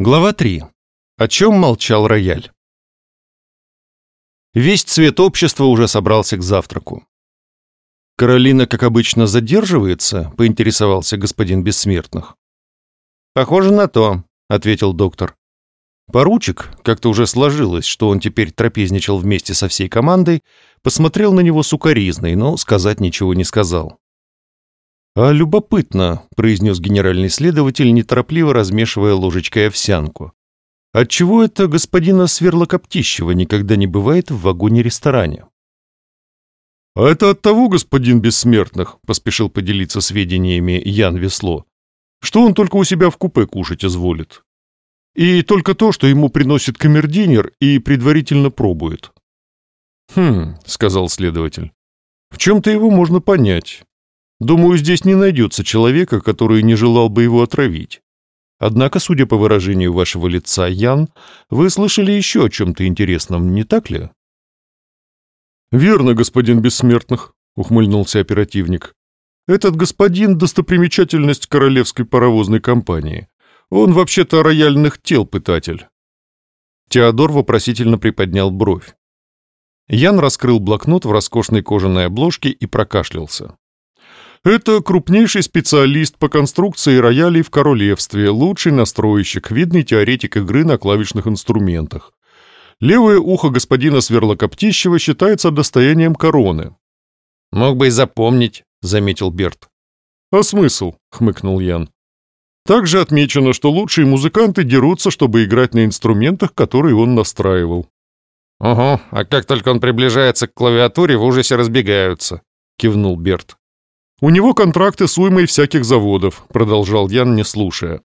Глава 3. О чем молчал рояль? Весь цвет общества уже собрался к завтраку. «Каролина, как обычно, задерживается?» — поинтересовался господин Бессмертных. «Похоже на то», — ответил доктор. Поручик, как-то уже сложилось, что он теперь трапезничал вместе со всей командой, посмотрел на него сукоризной, но сказать ничего не сказал. «А любопытно», — произнес генеральный следователь, неторопливо размешивая ложечкой овсянку. «Отчего это господина Сверлокоптищева никогда не бывает в вагоне-ресторане?» «А это от того, господин Бессмертных», — поспешил поделиться сведениями Ян Весло, «что он только у себя в купе кушать изволит. И только то, что ему приносит камердинер и предварительно пробует». «Хм», — сказал следователь, — «в чем-то его можно понять. Думаю, здесь не найдется человека, который не желал бы его отравить. Однако, судя по выражению вашего лица, Ян, вы слышали еще о чем-то интересном, не так ли? «Верно, господин Бессмертных», — ухмыльнулся оперативник. «Этот господин — достопримечательность королевской паровозной компании. Он вообще-то рояльных тел пытатель». Теодор вопросительно приподнял бровь. Ян раскрыл блокнот в роскошной кожаной обложке и прокашлялся. Это крупнейший специалист по конструкции роялей в королевстве, лучший настройщик, видный теоретик игры на клавишных инструментах. Левое ухо господина Сверлокоптищева считается достоянием короны. «Мог бы и запомнить», — заметил Берт. «А смысл?» — хмыкнул Ян. Также отмечено, что лучшие музыканты дерутся, чтобы играть на инструментах, которые он настраивал. «Ого, а как только он приближается к клавиатуре, в ужасе разбегаются», — кивнул Берт. «У него контракты с уймой всяких заводов», — продолжал Ян, не слушая.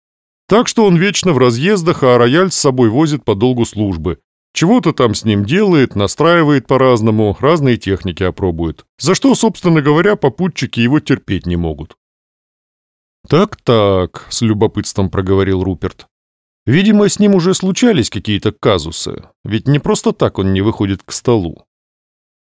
«Так что он вечно в разъездах, а рояль с собой возит по долгу службы. Чего-то там с ним делает, настраивает по-разному, разные техники опробует. За что, собственно говоря, попутчики его терпеть не могут». «Так-так», — с любопытством проговорил Руперт. «Видимо, с ним уже случались какие-то казусы, ведь не просто так он не выходит к столу».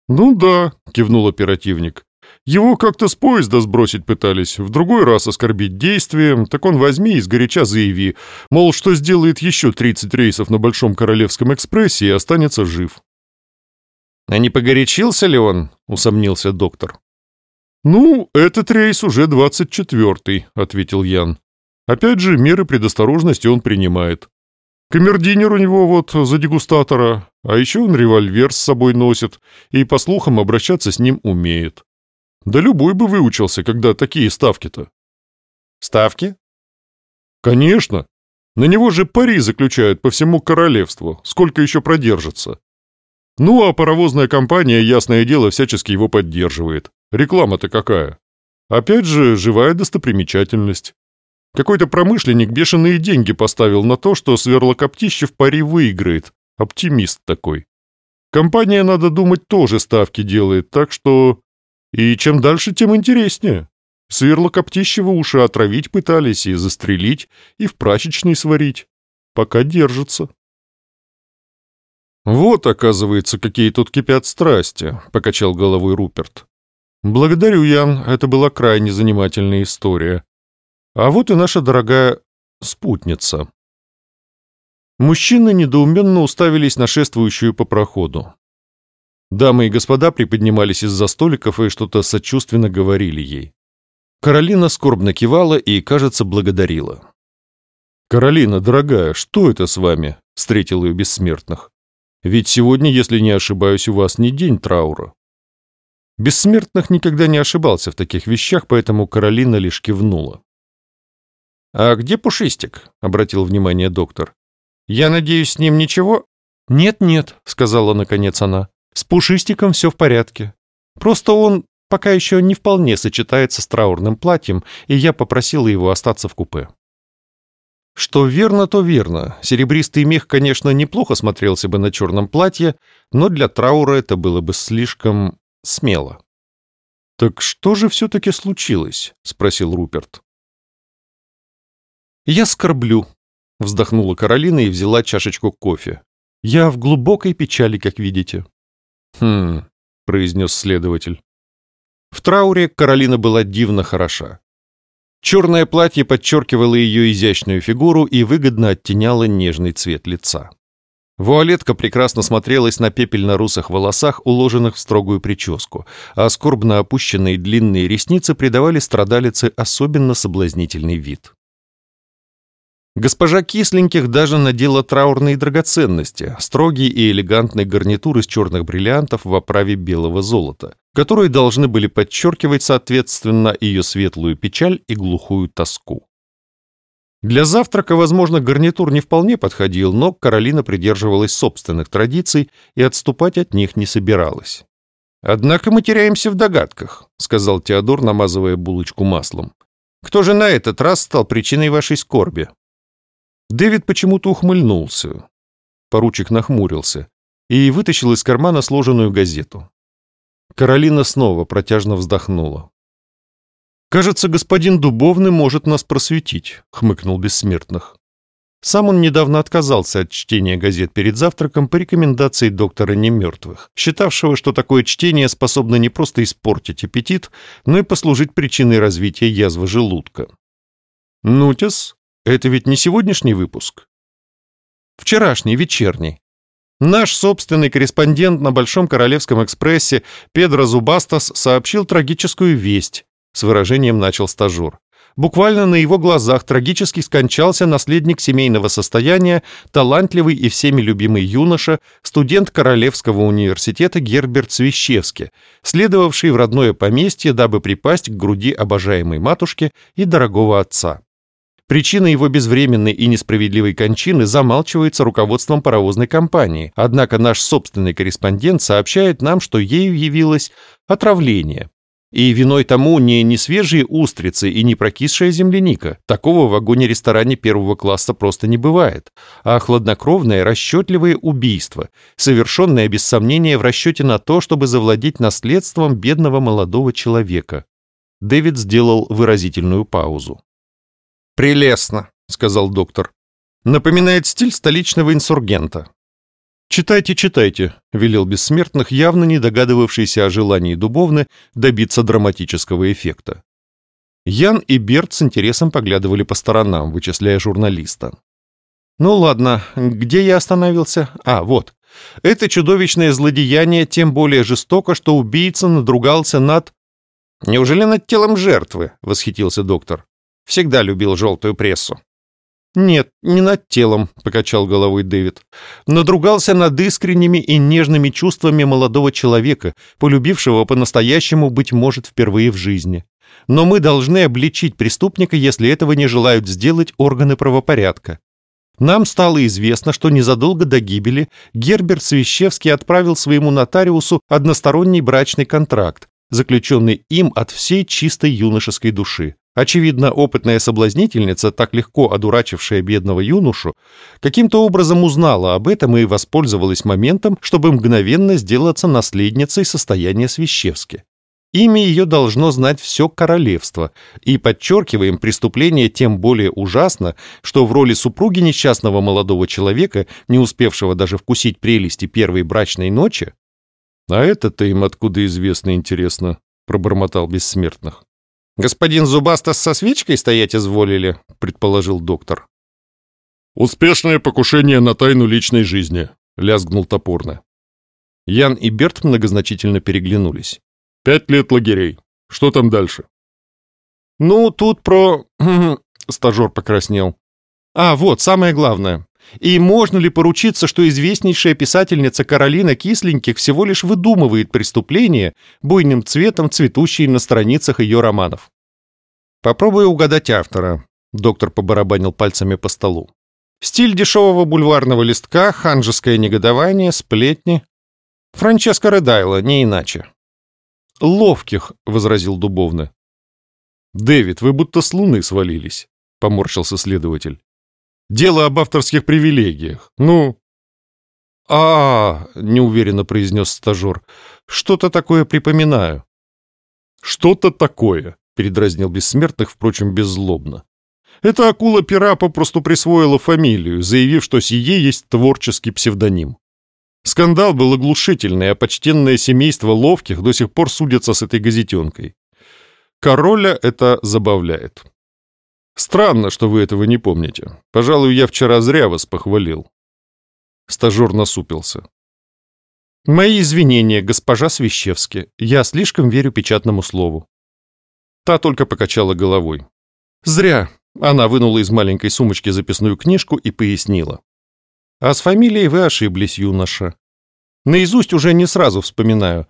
«Ну да», — кивнул оперативник. Его как-то с поезда сбросить пытались, в другой раз оскорбить действием, так он возьми и сгоряча заяви, мол, что сделает еще 30 рейсов на Большом Королевском экспрессе и останется жив. «А не погорячился ли он?» — усомнился доктор. «Ну, этот рейс уже 24-й», — ответил Ян. «Опять же, меры предосторожности он принимает. Камердинер у него вот за дегустатора, а еще он револьвер с собой носит и, по слухам, обращаться с ним умеет. Да любой бы выучился, когда такие ставки-то. Ставки? Конечно. На него же пари заключают по всему королевству. Сколько еще продержится? Ну, а паровозная компания, ясное дело, всячески его поддерживает. Реклама-то какая? Опять же, живая достопримечательность. Какой-то промышленник бешеные деньги поставил на то, что Сверлокоптище в пари выиграет. Оптимист такой. Компания, надо думать, тоже ставки делает, так что... И чем дальше, тем интереснее. Сверло Коптищева уши отравить пытались и застрелить, и в прачечной сварить. Пока держится. «Вот, оказывается, какие тут кипят страсти», — покачал головой Руперт. «Благодарю, Ян, это была крайне занимательная история. А вот и наша дорогая спутница». Мужчины недоуменно уставились на шествующую по проходу. Дамы и господа приподнимались из-за столиков и что-то сочувственно говорили ей. Каролина скорбно кивала и, кажется, благодарила. «Каролина, дорогая, что это с вами?» — встретил ее бессмертных. «Ведь сегодня, если не ошибаюсь, у вас не день траура». Бессмертных никогда не ошибался в таких вещах, поэтому Каролина лишь кивнула. «А где Пушистик?» — обратил внимание доктор. «Я надеюсь, с ним ничего?» «Нет-нет», — сказала наконец она. С Пушистиком все в порядке. Просто он пока еще не вполне сочетается с траурным платьем, и я попросила его остаться в купе. Что верно, то верно. Серебристый мех, конечно, неплохо смотрелся бы на черном платье, но для траура это было бы слишком смело. «Так что же все-таки случилось?» — спросил Руперт. «Я скорблю», — вздохнула Каролина и взяла чашечку кофе. «Я в глубокой печали, как видите». «Хм», — произнес следователь. В трауре Каролина была дивно хороша. Черное платье подчеркивало ее изящную фигуру и выгодно оттеняло нежный цвет лица. Вуалетка прекрасно смотрелась на пепельно-русых волосах, уложенных в строгую прическу, а скорбно опущенные длинные ресницы придавали страдалице особенно соблазнительный вид. Госпожа Кисленьких даже надела траурные драгоценности, строгий и элегантный гарнитур из черных бриллиантов в оправе белого золота, которые должны были подчеркивать, соответственно, ее светлую печаль и глухую тоску. Для завтрака, возможно, гарнитур не вполне подходил, но Каролина придерживалась собственных традиций и отступать от них не собиралась. «Однако мы теряемся в догадках», — сказал Теодор, намазывая булочку маслом. «Кто же на этот раз стал причиной вашей скорби?» Дэвид почему-то ухмыльнулся. Поручик нахмурился и вытащил из кармана сложенную газету. Каролина снова протяжно вздохнула. «Кажется, господин Дубовный может нас просветить», — хмыкнул Бессмертных. Сам он недавно отказался от чтения газет перед завтраком по рекомендации доктора немертвых, считавшего, что такое чтение способно не просто испортить аппетит, но и послужить причиной развития язвы желудка. «Нутис, это ведь не сегодняшний выпуск?» «Вчерашний, вечерний. Наш собственный корреспондент на Большом Королевском экспрессе Педро Зубастас сообщил трагическую весть, с выражением начал стажер. Буквально на его глазах трагически скончался наследник семейного состояния, талантливый и всеми любимый юноша, студент Королевского университета Герберт Свищевский, следовавший в родное поместье, дабы припасть к груди обожаемой матушки и дорогого отца. Причина его безвременной и несправедливой кончины замалчивается руководством паровозной компании, однако наш собственный корреспондент сообщает нам, что ею явилось отравление. И виной тому не несвежие устрицы и не прокисшая земляника. Такого в вагоне-ресторане первого класса просто не бывает. А хладнокровное, расчетливое убийство, совершенное без сомнения в расчете на то, чтобы завладеть наследством бедного молодого человека. Дэвид сделал выразительную паузу. «Прелестно», — сказал доктор. «Напоминает стиль столичного инсургента». «Читайте, читайте», — велел Бессмертных, явно не догадывавшийся о желании Дубовны добиться драматического эффекта. Ян и Берт с интересом поглядывали по сторонам, вычисляя журналиста. «Ну ладно, где я остановился? А, вот. Это чудовищное злодеяние тем более жестоко, что убийца надругался над...» «Неужели над телом жертвы?» — восхитился доктор. Всегда любил желтую прессу. «Нет, не над телом», — покачал головой Дэвид. «Надругался над искренними и нежными чувствами молодого человека, полюбившего по-настоящему, быть может, впервые в жизни. Но мы должны обличить преступника, если этого не желают сделать органы правопорядка. Нам стало известно, что незадолго до гибели Герберт Свящевский отправил своему нотариусу односторонний брачный контракт, заключенный им от всей чистой юношеской души. Очевидно, опытная соблазнительница, так легко одурачившая бедного юношу, каким-то образом узнала об этом и воспользовалась моментом, чтобы мгновенно сделаться наследницей состояния Свящевски. Имя ее должно знать все королевство, и подчеркиваем преступление тем более ужасно, что в роли супруги несчастного молодого человека, не успевшего даже вкусить прелести первой брачной ночи, «А это-то им откуда известно, интересно», — пробормотал Бессмертных. «Господин Зубастас со свечкой стоять изволили», — предположил доктор. «Успешное покушение на тайну личной жизни», — лязгнул топорно. Ян и Берт многозначительно переглянулись. «Пять лет лагерей. Что там дальше?» «Ну, тут про...» — стажер покраснел. «А, вот, самое главное. И можно ли поручиться, что известнейшая писательница Каролина Кисленьких всего лишь выдумывает преступления, буйным цветом цветущие на страницах ее романов? Попробую угадать автора. Доктор побарабанил пальцами по столу. Стиль дешевого бульварного листка, ханжеское негодование, сплетни. Франческо Редайло, не иначе. «Ловких», — возразил Дубовно. «Дэвид, вы будто с луны свалились», — поморщился следователь. Дело об авторских привилегиях. Ну...» «А, -а, неуверенно произнес стажер, — что-то такое припоминаю». «Что-то такое», — передразнил Бессмертных, впрочем, беззлобно. «Эта акула пера попросту присвоила фамилию, заявив, что сие есть творческий псевдоним. Скандал был оглушительный, а почтенное семейство ловких до сих пор судятся с этой газетенкой. Короля это забавляет. Странно, что вы этого не помните. Пожалуй, я вчера зря вас похвалил. Стажер насупился. Мои извинения, госпожа Свищевски. Я слишком верю печатному слову. Та только покачала головой. Зря. Она вынула из маленькой сумочки записную книжку и пояснила. А с фамилией вы ошиблись, юноша. Наизусть уже не сразу вспоминаю.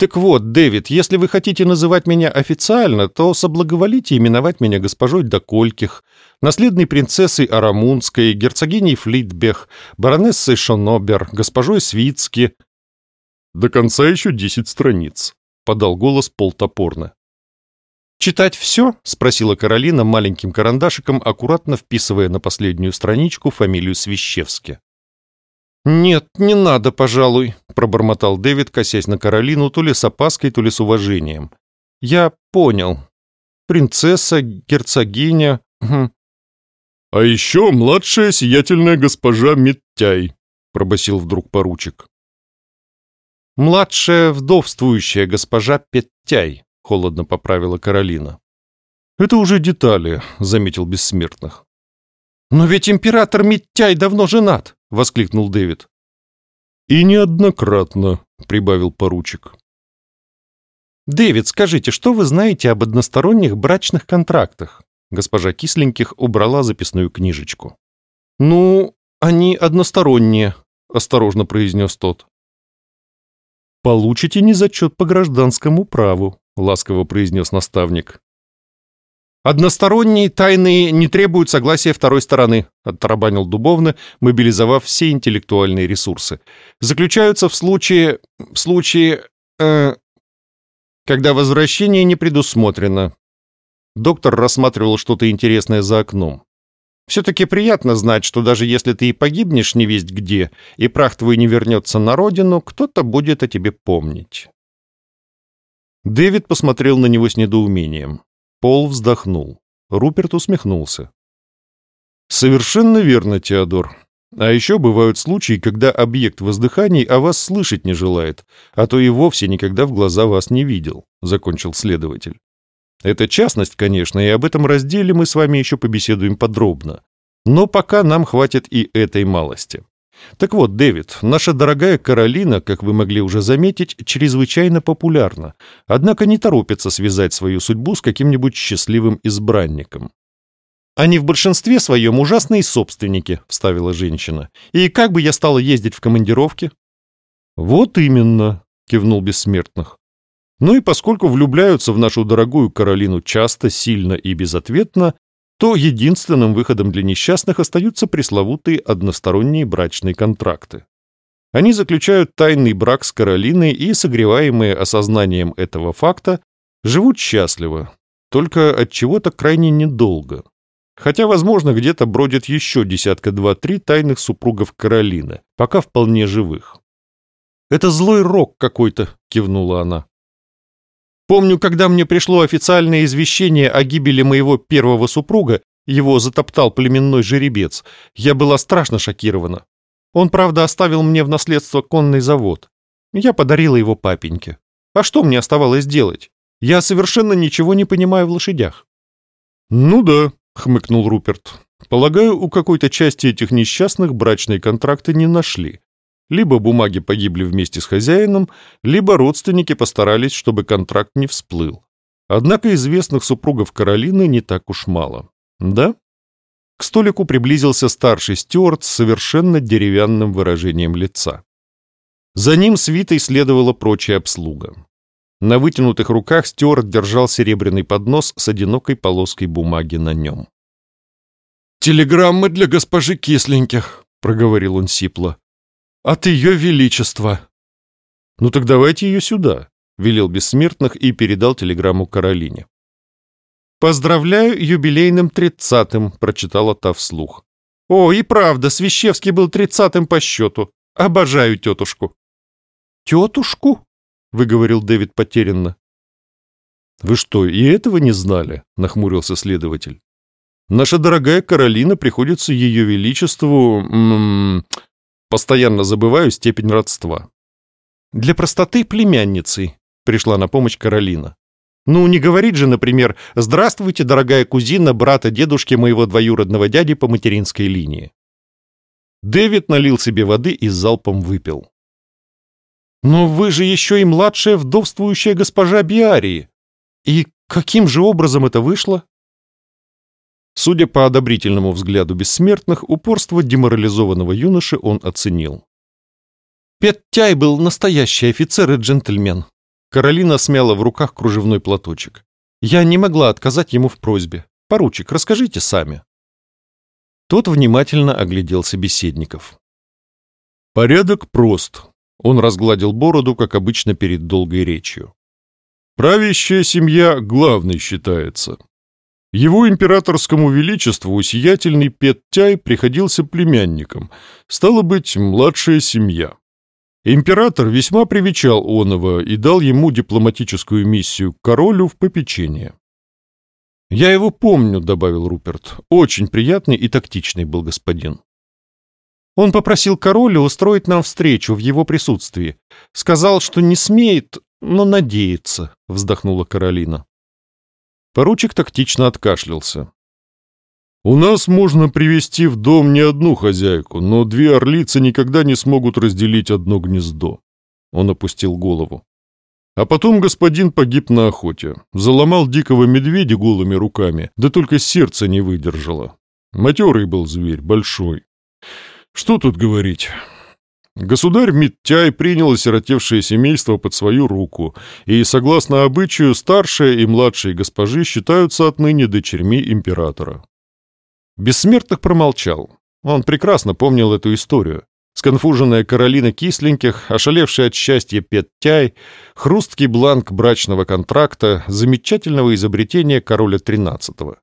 Так вот, Дэвид, если вы хотите называть меня официально, то соблаговолите именовать меня госпожой Докольких, наследной принцессой Арамунской, герцогиней Флитбех, баронессой Шонобер, госпожой Свицки. До конца еще десять страниц, подал голос полтопорно. «Читать все?» — спросила Каролина маленьким карандашиком, аккуратно вписывая на последнюю страничку фамилию Свищевски. «Нет, не надо, пожалуй», — пробормотал Дэвид, косясь на Каролину то ли с опаской, то ли с уважением. «Я понял. Принцесса, герцогиня...» хм. «А еще младшая сиятельная госпожа Миттяй», — пробасил вдруг поручик. «Младшая вдовствующая госпожа Петтяй», — холодно поправила Каролина. «Это уже детали», — заметил Бессмертных. «Но ведь император Миттяй давно женат!» — воскликнул Дэвид. «И неоднократно», — прибавил поручик. «Дэвид, скажите, что вы знаете об односторонних брачных контрактах?» Госпожа Кисленьких убрала записную книжечку. «Ну, они односторонние», — осторожно произнес тот. «Получите незачет по гражданскому праву», — ласково произнес наставник. «Односторонние тайны не требуют согласия второй стороны», оттарабанил Дубовно, мобилизовав все интеллектуальные ресурсы. «Заключаются в случае... в случае... Э, когда возвращение не предусмотрено». Доктор рассматривал что-то интересное за окном. «Все-таки приятно знать, что даже если ты и погибнешь не весть где, и прах твой не вернется на родину, кто-то будет о тебе помнить». Дэвид посмотрел на него с недоумением. Пол вздохнул. Руперт усмехнулся. «Совершенно верно, Теодор. А еще бывают случаи, когда объект воздыханий о вас слышать не желает, а то и вовсе никогда в глаза вас не видел», — закончил следователь. «Это частность, конечно, и об этом разделе мы с вами еще побеседуем подробно. Но пока нам хватит и этой малости. Так вот, Дэвид, наша дорогая Каролина, как вы могли уже заметить, чрезвычайно популярна, однако не торопится связать свою судьбу с каким-нибудь счастливым избранником. «Они в большинстве своем ужасные собственники», — вставила женщина. «И как бы я стала ездить в командировке?» «Вот именно», — кивнул Бессмертных. «Ну и поскольку влюбляются в нашу дорогую Каролину часто, сильно и безответно, то единственным выходом для несчастных остаются пресловутые односторонние брачные контракты. Они заключают тайный брак с Каролиной и, согреваемые осознанием этого факта, живут счастливо, только от чего-то крайне недолго. Хотя, возможно, где-то бродит еще десятка два-три тайных супругов Каролины, пока вполне живых. «Это злой рок какой-то», — кивнула она. Помню, когда мне пришло официальное извещение о гибели моего первого супруга, его затоптал племенной жеребец, я была страшно шокирована. Он, правда, оставил мне в наследство конный завод. Я подарила его папеньке. А что мне оставалось делать? Я совершенно ничего не понимаю в лошадях. «Ну да», — хмыкнул Руперт. «Полагаю, у какой-то части этих несчастных брачные контракты не нашли. Либо бумаги погибли вместе с хозяином, либо родственники постарались, чтобы контракт не всплыл. Однако известных супругов Каролины не так уж мало. Да? К столику приблизился старший стюарт с совершенно деревянным выражением лица. За ним свитой следовала прочая обслуга. На вытянутых руках стюарт держал серебряный поднос с одинокой полоской бумаги на нем. «Телеграммы для госпожи Кисленьких», — проговорил он сипло. От ее величества!» «Ну так давайте ее сюда», — велел Бессмертных и передал телеграмму Каролине. «Поздравляю юбилейным тридцатым», — прочитала та вслух. «О, и правда, Свищевский был тридцатым по счету. Обожаю тетушку». «Тетушку?» — выговорил Дэвид потерянно. «Вы что, и этого не знали?» — нахмурился следователь. «Наша дорогая Каролина приходится ее величеству... М -м, Постоянно забываю степень родства. Для простоты племянницы пришла на помощь Каролина. Ну, не говорит же, например, «Здравствуйте, дорогая кузина брата дедушки моего двоюродного дяди по материнской линии». Дэвид налил себе воды и залпом выпил. «Но вы же еще и младшая вдовствующая госпожа Биарии. И каким же образом это вышло?» Судя по одобрительному взгляду бессмертных, упорство деморализованного юноши он оценил. Петтяй был настоящий офицер и джентльмен. Каролина смяла в руках кружевной платочек. Я не могла отказать ему в просьбе. Поручик, расскажите сами. Тот внимательно оглядел собеседников. Порядок прост. Он разгладил бороду, как обычно перед долгой речью. Правящая семья главной считается. Его императорскому величеству сиятельный Петтяй приходился племянником, стало быть, младшая семья. Император весьма привечал Онова и дал ему дипломатическую миссию к королю в попечение. «Я его помню», — добавил Руперт. «Очень приятный и тактичный был господин». Он попросил короля устроить нам встречу в его присутствии. Сказал, что не смеет, но надеется, — вздохнула Каролина. Поручик тактично откашлялся. «У нас можно привести в дом не одну хозяйку, но две орлицы никогда не смогут разделить одно гнездо». Он опустил голову. А потом господин погиб на охоте. Заломал дикого медведя голыми руками, да только сердце не выдержало. Матерый был зверь, большой. Что тут говорить? Государь Миттяй принял осиротевшее семейство под свою руку, и, согласно обычаю, старшая и младшие госпожи считаются отныне дочерьми императора. Бессмертных промолчал. Он прекрасно помнил эту историю. Сконфуженная Каролина Кисленьких, ошалевшая от счастья Петтяй, хрусткий бланк брачного контракта, замечательного изобретения короля XIII.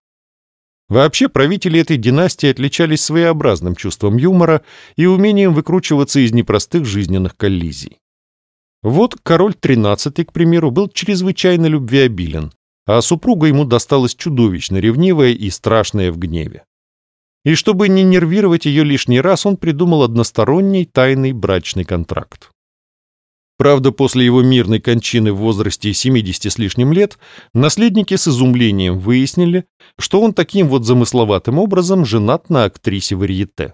Вообще, правители этой династии отличались своеобразным чувством юмора и умением выкручиваться из непростых жизненных коллизий. Вот король XIII, к примеру, был чрезвычайно любвеобилен, а супруга ему досталась чудовищно ревнивая и страшная в гневе. И чтобы не нервировать ее лишний раз, он придумал односторонний тайный брачный контракт. Правда, после его мирной кончины в возрасте 70 с лишним лет, наследники с изумлением выяснили, что он таким вот замысловатым образом женат на актрисе варьете,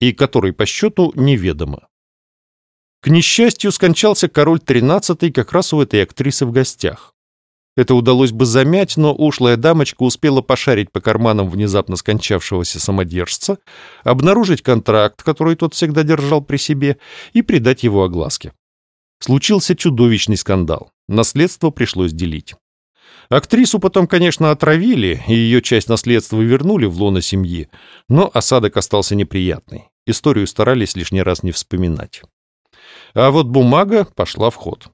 и которой по счету неведомо. К несчастью, скончался король XIII как раз у этой актрисы в гостях. Это удалось бы замять, но ушлая дамочка успела пошарить по карманам внезапно скончавшегося самодержца, обнаружить контракт, который тот всегда держал при себе, и придать его огласке. Случился чудовищный скандал. Наследство пришлось делить. Актрису потом, конечно, отравили, и ее часть наследства вернули в лоно семьи, но осадок остался неприятный. Историю старались лишний раз не вспоминать. А вот бумага пошла в ход.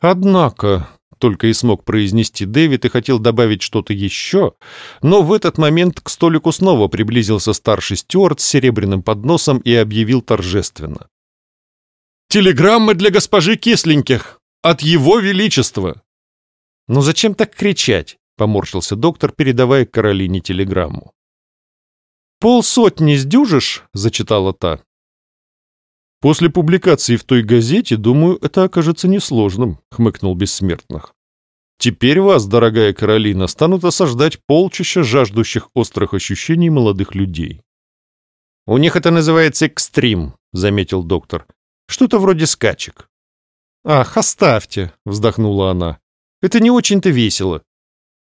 Однако, только и смог произнести Дэвид и хотел добавить что-то еще, но в этот момент к столику снова приблизился старший стюарт с серебряным подносом и объявил торжественно. «Телеграмма для госпожи Кисленьких! От его величества!» «Ну зачем так кричать?» — поморщился доктор, передавая Каролине телеграмму. «Полсотни сдюжишь?» — зачитала та. «После публикации в той газете, думаю, это окажется несложным», — хмыкнул Бессмертных. «Теперь вас, дорогая Каролина, станут осаждать полчища жаждущих острых ощущений молодых людей». «У них это называется экстрим», — заметил доктор. «Что-то вроде скачек». «Ах, оставьте», — вздохнула она. «Это не очень-то весело.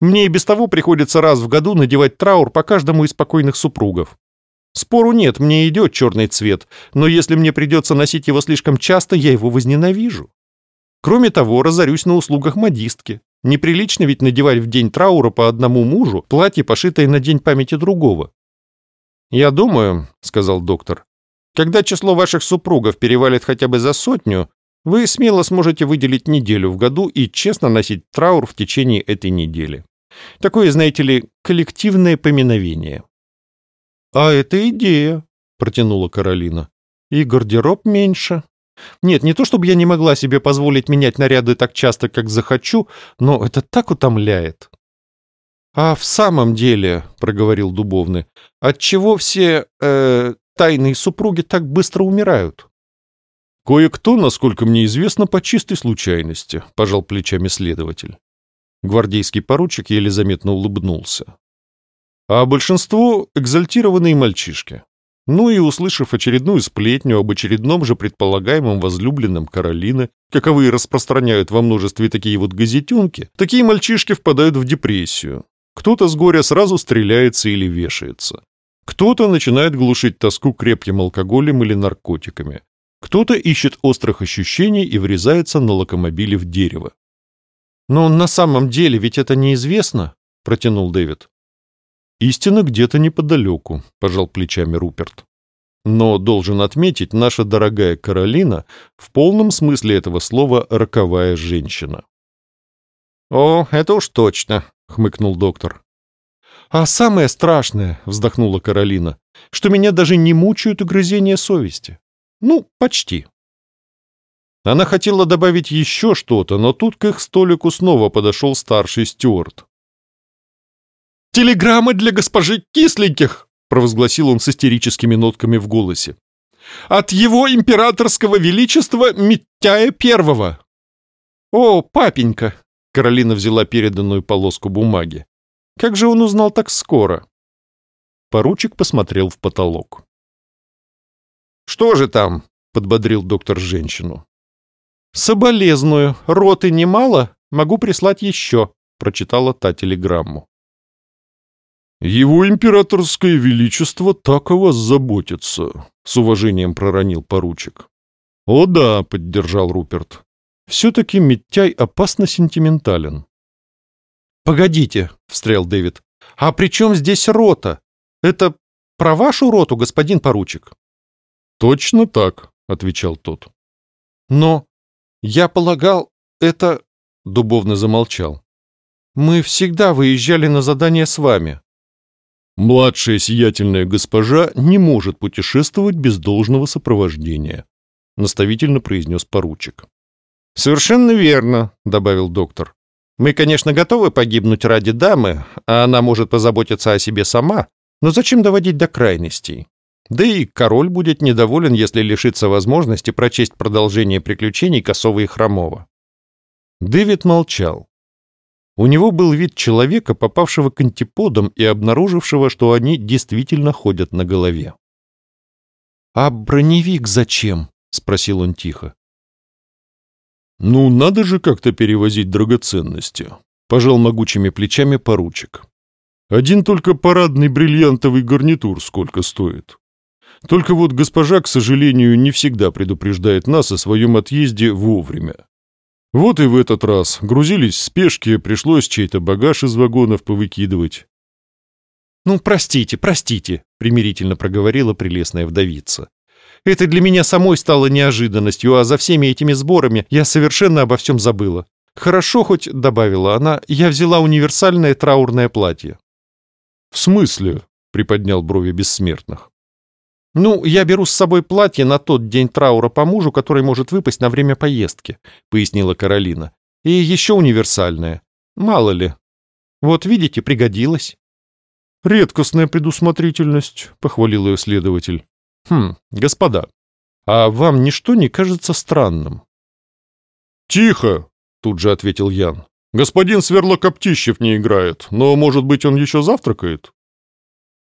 Мне и без того приходится раз в году надевать траур по каждому из покойных супругов. Спору нет, мне идет черный цвет, но если мне придется носить его слишком часто, я его возненавижу. Кроме того, разорюсь на услугах модистки. Неприлично ведь надевать в день траура по одному мужу платье, пошитое на день памяти другого. «Я думаю», — сказал доктор, — «когда число ваших супругов перевалит хотя бы за сотню, вы смело сможете выделить неделю в году и честно носить траур в течение этой недели. Такое, знаете ли, коллективное поминовение. «А это идея», — протянула Каролина. «И гардероб меньше. Нет, не то чтобы я не могла себе позволить менять наряды так часто, как захочу, но это так утомляет». «А в самом деле», — проговорил Дубовный, — «отчего все э, тайные супруги так быстро умирают?» «Кое-кто, насколько мне известно, по чистой случайности», — пожал плечами следователь. Гвардейский поручик еле заметно улыбнулся. А большинство — экзальтированные мальчишки. Ну и, услышав очередную сплетню об очередном же предполагаемом возлюбленном Каролины, каковые распространяют во множестве такие вот газетенки, такие мальчишки впадают в депрессию. Кто-то с горя сразу стреляется или вешается. Кто-то начинает глушить тоску крепким алкоголем или наркотиками. Кто-то ищет острых ощущений и врезается на локомобиле в дерево. «Но на самом деле ведь это неизвестно», — протянул Дэвид. «Истина где-то неподалеку», — пожал плечами Руперт. «Но, должен отметить, наша дорогая Каролина в полном смысле этого слова роковая женщина». «О, это уж точно», — хмыкнул доктор. «А самое страшное», — вздохнула Каролина, «что меня даже не мучают угрызения совести. Ну, почти». Она хотела добавить еще что-то, но тут к их столику снова подошел старший стюарт. «Телеграмма для госпожи Кисленьких!» — провозгласил он с истерическими нотками в голосе. «От его императорского величества Митяя Первого!» «О, папенька!» — Каролина взяла переданную полоску бумаги. «Как же он узнал так скоро?» Поручик посмотрел в потолок. «Что же там?» — подбодрил доктор женщину. «Соболезную. Роты немало. Могу прислать еще», — прочитала та телеграмму. «Его императорское величество так о вас заботится», — с уважением проронил поручик. «О да», — поддержал Руперт. «Все-таки Митяй опасно сентиментален». «Погодите», — встрял Дэвид. «А при чем здесь рота? Это про вашу роту, господин поручик?» «Точно так», — отвечал тот. «Но я полагал, это...» — Дубовно замолчал. «Мы всегда выезжали на задание с вами». Младшая сиятельная госпожа не может путешествовать без должного сопровождения, наставительно произнес поручик. Совершенно верно, добавил доктор. Мы, конечно, готовы погибнуть ради дамы, а она может позаботиться о себе сама, но зачем доводить до крайностей? Да и король будет недоволен, если лишится возможности прочесть продолжение приключений Косова и Хромова. Дэвид молчал. У него был вид человека, попавшего к антиподам и обнаружившего, что они действительно ходят на голове. «А броневик зачем?» — спросил он тихо. «Ну, надо же как-то перевозить драгоценности», — пожал могучими плечами поручик. «Один только парадный бриллиантовый гарнитур сколько стоит. Только вот госпожа, к сожалению, не всегда предупреждает нас о своем отъезде вовремя. Вот и в этот раз. Грузились в спешке, пришлось чей-то багаж из вагонов повыкидывать. «Ну, простите, простите», — примирительно проговорила прелестная вдовица. «Это для меня самой стало неожиданностью, а за всеми этими сборами я совершенно обо всем забыла. Хорошо хоть, — добавила она, — я взяла универсальное траурное платье». «В смысле?» — приподнял брови бессмертных. «Ну, я беру с собой платье на тот день траура по мужу, который может выпасть на время поездки», — пояснила Каролина. «И еще универсальное. Мало ли. Вот видите, пригодилось». «Редкостная предусмотрительность», — похвалил ее следователь. «Хм, господа, а вам ничто не кажется странным?» «Тихо!» — тут же ответил Ян. «Господин Сверлокоптищев не играет, но, может быть, он еще завтракает?»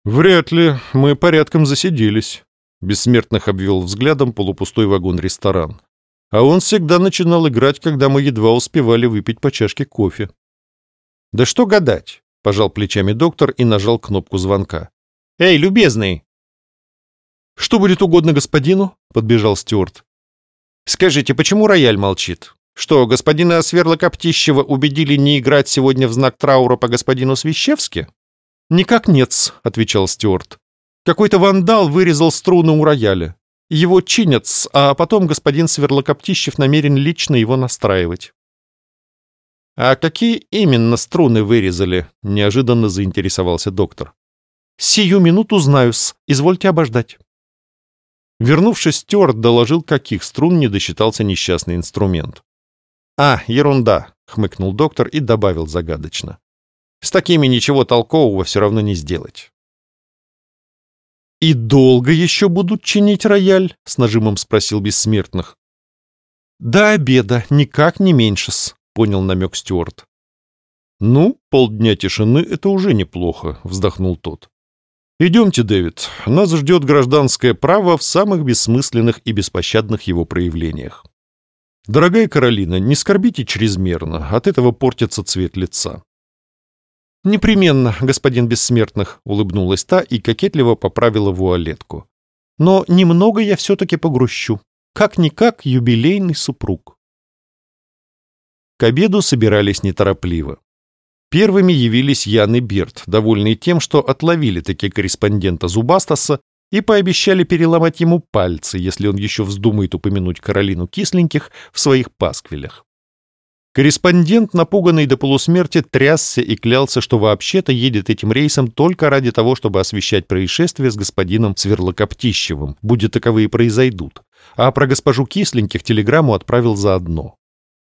«Вряд ли. Мы порядком засиделись». Бессмертных обвел взглядом полупустой вагон-ресторан. А он всегда начинал играть, когда мы едва успевали выпить по чашке кофе. «Да что гадать?» — пожал плечами доктор и нажал кнопку звонка. «Эй, любезный!» «Что будет угодно господину?» — подбежал Стюарт. «Скажите, почему рояль молчит? Что, господина Сверлокоптищева убедили не играть сегодня в знак траура по господину Свищевски?» «Никак нет отвечал Стюарт. «Какой-то вандал вырезал струны у рояля. Его чинят а потом господин Сверлокоптищев намерен лично его настраивать». «А какие именно струны вырезали?» — неожиданно заинтересовался доктор. «Сию минуту знаю-с. Извольте обождать». Вернувшись, Стюарт доложил, каких струн не досчитался несчастный инструмент. «А, ерунда», — хмыкнул доктор и добавил загадочно. С такими ничего толкового все равно не сделать. «И долго еще будут чинить рояль?» — с нажимом спросил Бессмертных. «До обеда, никак не меньше-с», — понял намек Стюарт. «Ну, полдня тишины — это уже неплохо», — вздохнул тот. «Идемте, Дэвид, нас ждет гражданское право в самых бессмысленных и беспощадных его проявлениях. Дорогая Каролина, не скорбите чрезмерно, от этого портится цвет лица». «Непременно, господин Бессмертных», — улыбнулась та и кокетливо поправила вуалетку. «Но немного я все-таки погрущу. Как-никак юбилейный супруг». К обеду собирались неторопливо. Первыми явились Ян и Берт, довольные тем, что отловили таки корреспондента Зубастаса и пообещали переломать ему пальцы, если он еще вздумает упомянуть Каролину Кисленьких в своих пасквилях. Корреспондент, напуганный до полусмерти, трясся и клялся, что вообще-то едет этим рейсом только ради того, чтобы освещать происшествие с господином Сверлокоптищевым, будет таковые произойдут, а про госпожу Кисленьких телеграмму отправил заодно.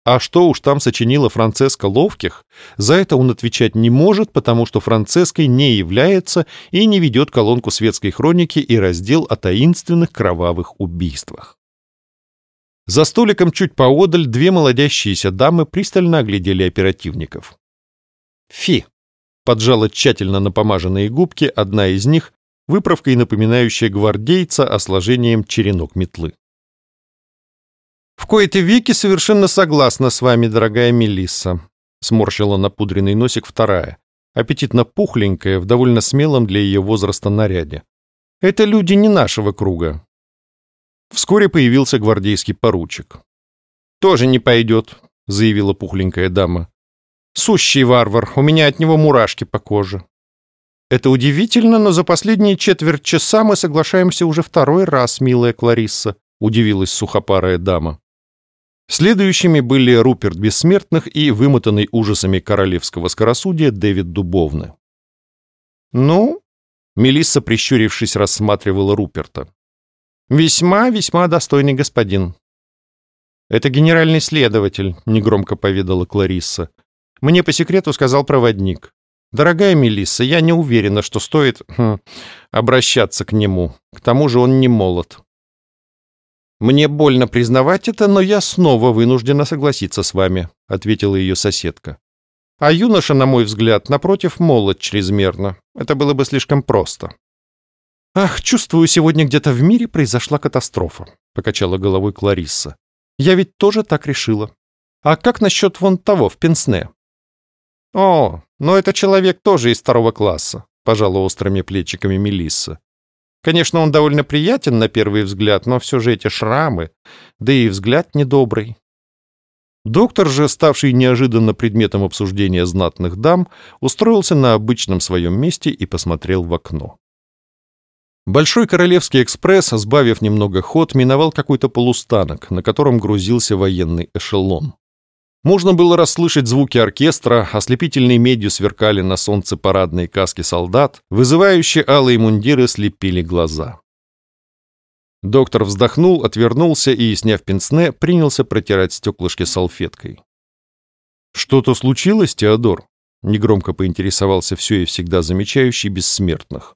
А что уж там сочинила Францеска Ловких, за это он отвечать не может, потому что Францеской не является и не ведет колонку светской хроники и раздел о таинственных кровавых убийствах. За столиком чуть поодаль две молодящиеся дамы пристально оглядели оперативников. «Фи!» — поджала тщательно напомаженные губки одна из них, выправкой напоминающая гвардейца осложением черенок метлы. «В кои-то веки совершенно согласна с вами, дорогая Мелисса», — сморщила напудренный носик вторая, аппетитно пухленькая, в довольно смелом для ее возраста наряде. «Это люди не нашего круга». Вскоре появился гвардейский поручик. «Тоже не пойдет», — заявила пухленькая дама. «Сущий варвар, у меня от него мурашки по коже». «Это удивительно, но за последние четверть часа мы соглашаемся уже второй раз, милая Кларисса», — удивилась сухопарая дама. Следующими были Руперт Бессмертных и вымотанный ужасами королевского скоросудия Дэвид Дубовны. «Ну?» — Мелисса, прищурившись, рассматривала Руперта. «Весьма-весьма достойный господин». «Это генеральный следователь», — негромко поведала Кларисса. «Мне по секрету сказал проводник. Дорогая Мелисса, я не уверена, что стоит хм, обращаться к нему. К тому же он не молод». «Мне больно признавать это, но я снова вынуждена согласиться с вами», — ответила ее соседка. «А юноша, на мой взгляд, напротив, молод чрезмерно. Это было бы слишком просто». «Ах, чувствую, сегодня где-то в мире произошла катастрофа», — покачала головой Кларисса. «Я ведь тоже так решила. А как насчет вон того, в Пенсне?» «О, но это человек тоже из второго класса», — пожала острыми плечиками Мелисса. Конечно, он довольно приятен на первый взгляд, но все же эти шрамы, да и взгляд недобрый. Доктор же, ставший неожиданно предметом обсуждения знатных дам, устроился на обычном своем месте и посмотрел в окно. Большой Королевский экспресс, сбавив немного ход, миновал какой-то полустанок, на котором грузился военный эшелон. Можно было расслышать звуки оркестра, ослепительной медью сверкали на солнце парадные каски солдат, вызывающие алые мундиры слепили глаза. Доктор вздохнул, отвернулся и, сняв пенсне, принялся протирать стеклышки салфеткой. «Что-то случилось, Теодор?» — негромко поинтересовался все и всегда замечающий бессмертных.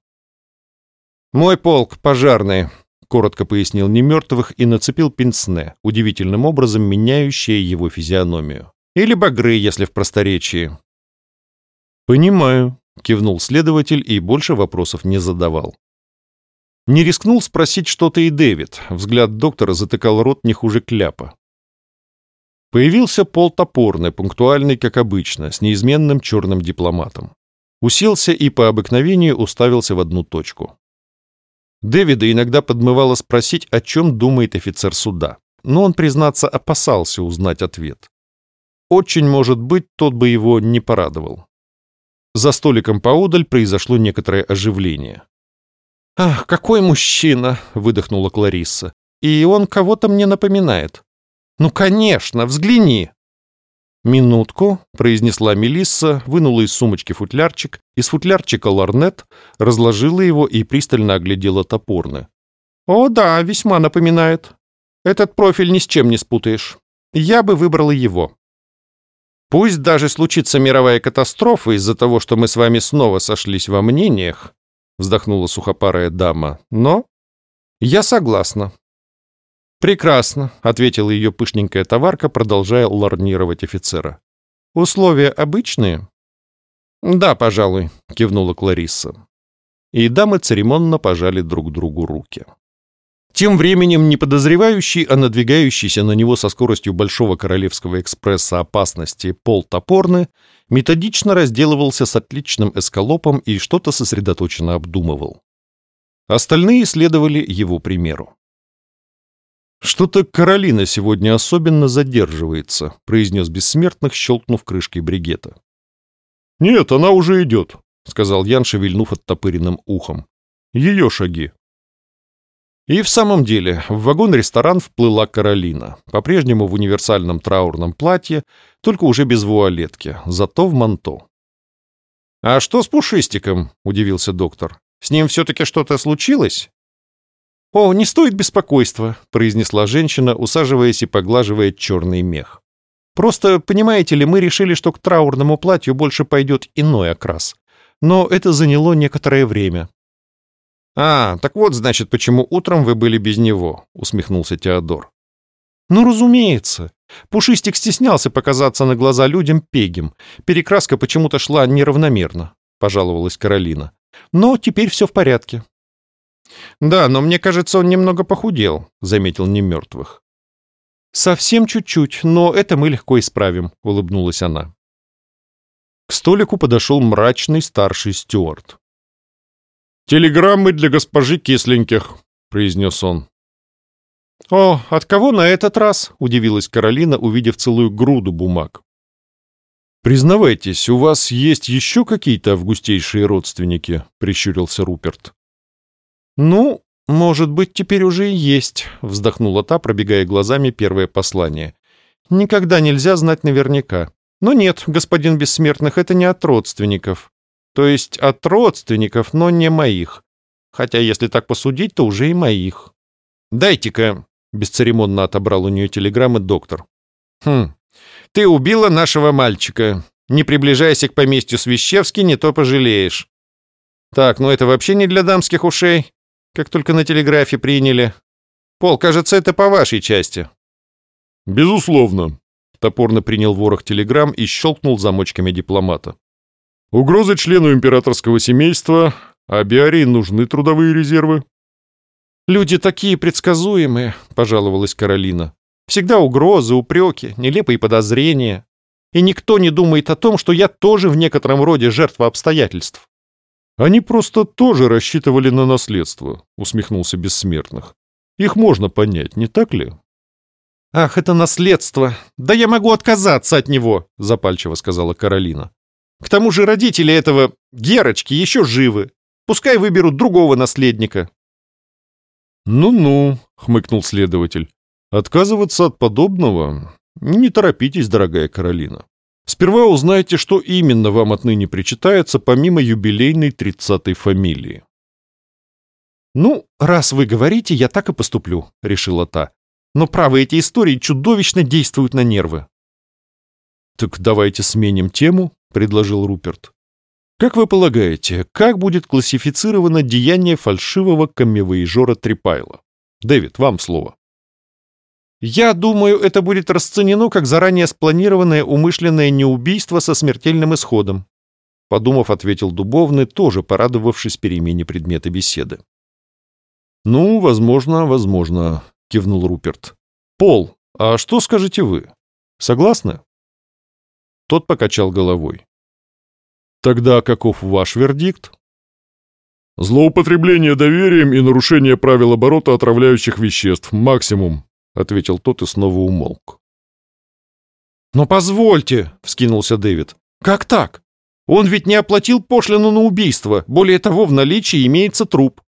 «Мой полк, пожарные», коротко пояснил немертвых и нацепил пенсне, удивительным образом меняющее его физиономию. Или багры, если в просторечии. «Понимаю», — кивнул следователь и больше вопросов не задавал. Не рискнул спросить что-то и Дэвид. Взгляд доктора затыкал рот не хуже кляпа. Появился Пол Топорный, пунктуальный, как обычно, с неизменным черным дипломатом. Уселся и по обыкновению уставился в одну точку. Дэвида иногда подмывало спросить, о чем думает офицер суда, но он, признаться, опасался узнать ответ. Очень, может быть, тот бы его не порадовал. За столиком поодаль произошло некоторое оживление. «Ах, какой мужчина!» — выдохнула Кларисса. «И он кого-то мне напоминает». «Ну, конечно, взгляни!» «Минутку», — произнесла Мелисса, вынула из сумочки футлярчик, из футлярчика ларнет, разложила его и пристально оглядела топорно. «О, да, весьма напоминает. Этот профиль ни с чем не спутаешь. Я бы выбрала его». «Пусть даже случится мировая катастрофа из-за того, что мы с вами снова сошлись во мнениях», вздохнула сухопарая дама, «но я согласна. «Прекрасно», — ответила ее пышненькая товарка, продолжая ларнировать офицера. «Условия обычные?» «Да, пожалуй», — кивнула Кларисса. И дамы церемонно пожали друг другу руки. Тем временем неподозревающий о надвигающейся на него со скоростью Большого Королевского экспресса опасности Пол Топорны методично разделывался с отличным эскалопом и что-то сосредоточенно обдумывал. Остальные следовали его примеру. «Что-то Каролина сегодня особенно задерживается», — произнес Бессмертных, щелкнув крышкой бригета. «Нет, она уже идет», — сказал Ян, шевельнув оттопыренным ухом. «Ее шаги». И в самом деле в вагон-ресторан вплыла Каролина, по-прежнему в универсальном траурном платье, только уже без вуалетки, зато в манто. «А что с Пушистиком?» — удивился доктор. «С ним все-таки что-то случилось?» «О, не стоит беспокойства», — произнесла женщина, усаживаясь и поглаживая черный мех. «Просто, понимаете ли, мы решили, что к траурному платью больше пойдет иной окрас. Но это заняло некоторое время». «А, так вот, значит, почему утром вы были без него», — усмехнулся Теодор. «Ну, разумеется. Пушистик стеснялся показаться на глаза людям пегим. Перекраска почему-то шла неравномерно», — пожаловалась Каролина. «Но теперь все в порядке». «Да, но мне кажется, он немного похудел», — заметил немертвых. «Совсем чуть-чуть, но это мы легко исправим», — улыбнулась она. К столику подошел мрачный старший стюарт. «Телеграммы для госпожи Кисленьких», — произнес он. «О, от кого на этот раз?» — удивилась Каролина, увидев целую груду бумаг. «Признавайтесь, у вас есть еще какие-то августейшие родственники?» — прищурился Руперт. «Ну, может быть, теперь уже и есть», — вздохнула та, пробегая глазами первое послание. «Никогда нельзя знать наверняка. Но нет, господин Бессмертных, это не от родственников. То есть от родственников, но не моих. Хотя, если так посудить, то уже и моих. Дайте-ка», — бесцеремонно отобрал у нее телеграммы доктор. «Хм, ты убила нашего мальчика. Не приближайся к поместью Свящевский, не то пожалеешь. Так, ну это вообще не для дамских ушей как только на телеграфе приняли. Пол, кажется, это по вашей части». «Безусловно», — топорно принял ворох телеграмм и щелкнул замочками дипломата. «Угрозы члену императорского семейства, а Биарии нужны трудовые резервы». «Люди такие предсказуемые», — пожаловалась Каролина. «Всегда угрозы, упреки, нелепые подозрения. И никто не думает о том, что я тоже в некотором роде жертва обстоятельств. Они просто тоже рассчитывали на наследство, усмехнулся Бессмертных. Их можно понять, не так ли? Ах, это наследство! Да я могу отказаться от него, запальчиво сказала Каролина. К тому же родители этого Герочки еще живы. Пускай выберут другого наследника. Ну-ну, хмыкнул следователь. Отказываться от подобного? Не торопитесь, дорогая Каролина. Сперва узнайте, что именно вам отныне причитается, помимо юбилейной тридцатой фамилии. «Ну, раз вы говорите, я так и поступлю», — решила та. «Но, право, эти истории чудовищно действуют на нервы». «Так давайте сменим тему», — предложил Руперт. «Как вы полагаете, как будет классифицировано деяние фальшивого камевоежора Трипайла? Дэвид, вам слово». Я думаю, это будет расценено как заранее спланированное умышленное неубийство со смертельным исходом. Подумав, ответил Дубовный, тоже порадовавшись перемене предмета беседы. «Ну, возможно, возможно», — кивнул Руперт. «Пол, а что скажете вы? Согласны?» Тот покачал головой. «Тогда каков ваш вердикт?» «Злоупотребление доверием и нарушение правил оборота отравляющих веществ. Максимум», — ответил тот и снова умолк. «Но позвольте», — вскинулся Дэвид. «Как так? Он ведь не оплатил пошлину на убийство. Более того, в наличии имеется труп».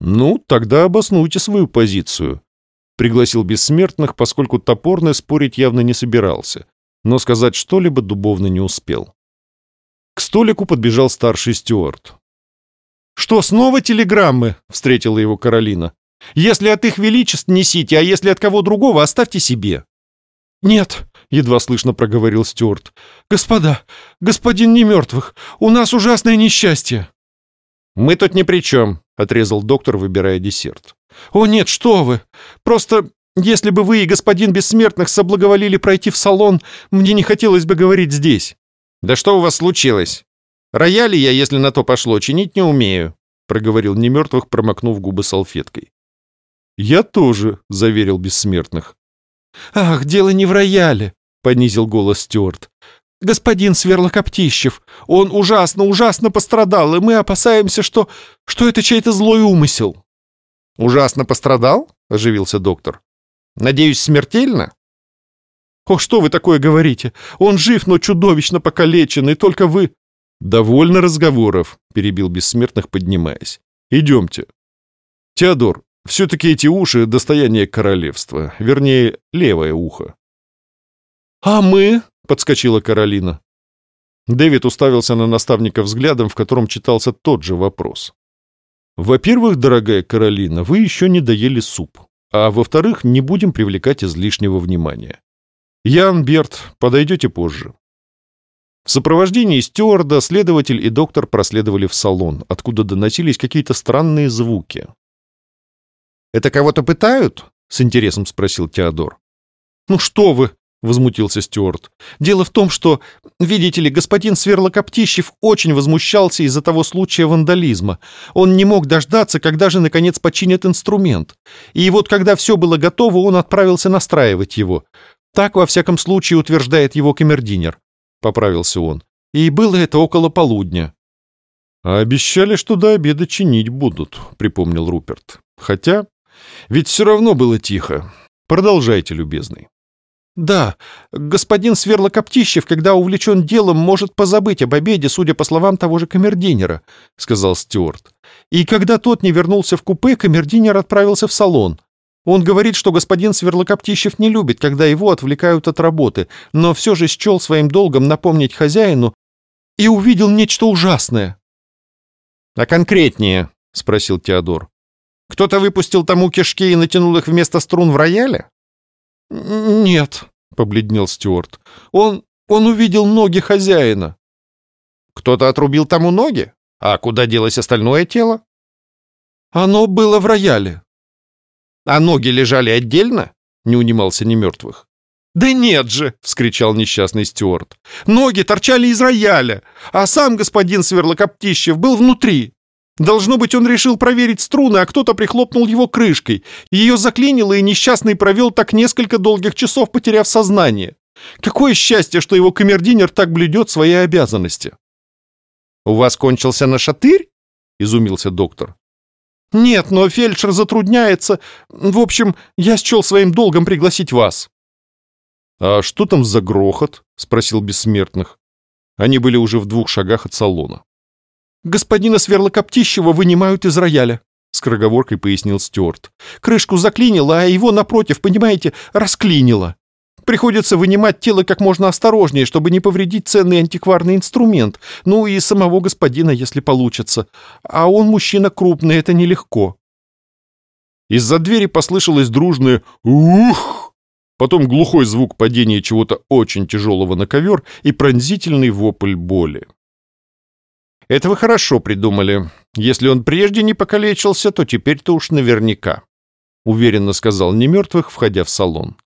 «Ну, тогда обоснуйте свою позицию», — пригласил бессмертных, поскольку топорный спорить явно не собирался, но сказать что-либо дубовно не успел. К столику подбежал старший стюарт. «Что, снова телеграммы?» — встретила его Каролина. Если от их величеств несите, а если от кого другого, оставьте себе». «Нет», — едва слышно проговорил Стюарт. «Господа, господин немертвых, у нас ужасное несчастье». «Мы тут ни при чем», — отрезал доктор, выбирая десерт. «О нет, что вы! Просто, если бы вы и господин Бессмертных соблаговолили пройти в салон, мне не хотелось бы говорить здесь». «Да что у вас случилось? Рояли я, если на то пошло, чинить не умею», проговорил немертвых, промокнув губы салфеткой. «Я тоже», — заверил бессмертных. «Ах, дело не в рояле», — понизил голос Стюарт. «Господин Сверлокоптищев, он ужасно, ужасно пострадал, и мы опасаемся, что... что это чей-то злой умысел». «Ужасно пострадал?» — оживился доктор. «Надеюсь, смертельно?» «О, что вы такое говорите? Он жив, но чудовищно покалечен, и только вы...» «Довольно разговоров», — перебил Бессмертных, поднимаясь. «Идемте». «Теодор, все-таки эти уши — достояние королевства, вернее, левое ухо». «А мы?» — подскочила Каролина. Дэвид уставился на наставника взглядом, в котором читался тот же вопрос. «Во-первых, дорогая Каролина, вы еще не доели суп, а во-вторых, не будем привлекать излишнего внимания. Ян, Берт, подойдете позже». В сопровождении стюарда следователь и доктор проследовали в салон, откуда доносились какие-то странные звуки. «Это кого-то пытают?» — с интересом спросил Теодор. «Ну что вы!» — возмутился Стюарт. «Дело в том, что, видите ли, господин Сверлокоптищев очень возмущался из-за того случая вандализма. Он не мог дождаться, когда же, наконец, починят инструмент. И вот, когда все было готово, он отправился настраивать его. Так, во всяком случае, утверждает его камердинер поправился он. «И было это около полудня». «А обещали, что до обеда чинить будут», — припомнил Руперт. «Хотя, ведь все равно было тихо. Продолжайте, любезный». «Да, господин Сверлокоптищев, когда увлечен делом, может позабыть об обеде, судя по словам того же камердинера», — сказал Стюарт. «И когда тот не вернулся в купе, камердинер отправился в салон. Он говорит, что господин Сверлокоптищев не любит, когда его отвлекают от работы, но все же счел своим долгом напомнить хозяину и увидел нечто ужасное. «А конкретнее?» — спросил Теодор. «Кто-то выпустил тому кишки и натянул их вместо струн в рояле?» «Нет», — побледнел Стюарт. «Он... он увидел ноги хозяина». «Кто-то отрубил тому ноги? А куда делось остальное тело?» «Оно было в рояле», а ноги лежали отдельно?» — не унимался немертвых. «Да нет же!» — вскричал несчастный Стюарт. «Ноги торчали из рояля, а сам господин Сверлокоптищев был внутри. Должно быть, он решил проверить струны, а кто-то прихлопнул его крышкой. Ее заклинило, и несчастный провел так несколько долгих часов, потеряв сознание. Какое счастье, что его камердинер так блюдет свои обязанности!» «У вас кончился нашатырь?» — изумился доктор. «Нет, но фельдшер затрудняется. В общем, я счел своим долгом пригласить вас». «А что там за грохот?» — спросил Бессмертных. Они были уже в двух шагах от салона. «Господина Сверлокоптищева вынимают из рояля», — скороговоркой пояснил Стюарт. «Крышку заклинило, а его, напротив, понимаете, расклинило». Приходится вынимать тело как можно осторожнее, чтобы не повредить ценный антикварный инструмент, ну и самого господина, если получится. А он мужчина крупный, это нелегко. Из-за двери послышалось дружное «Ух!», потом глухой звук падения чего-то очень тяжелого на ковер и пронзительный вопль боли. «Это вы хорошо придумали. Если он прежде не покалечился, то теперь-то уж наверняка», — уверенно сказал немертвых, входя в салон.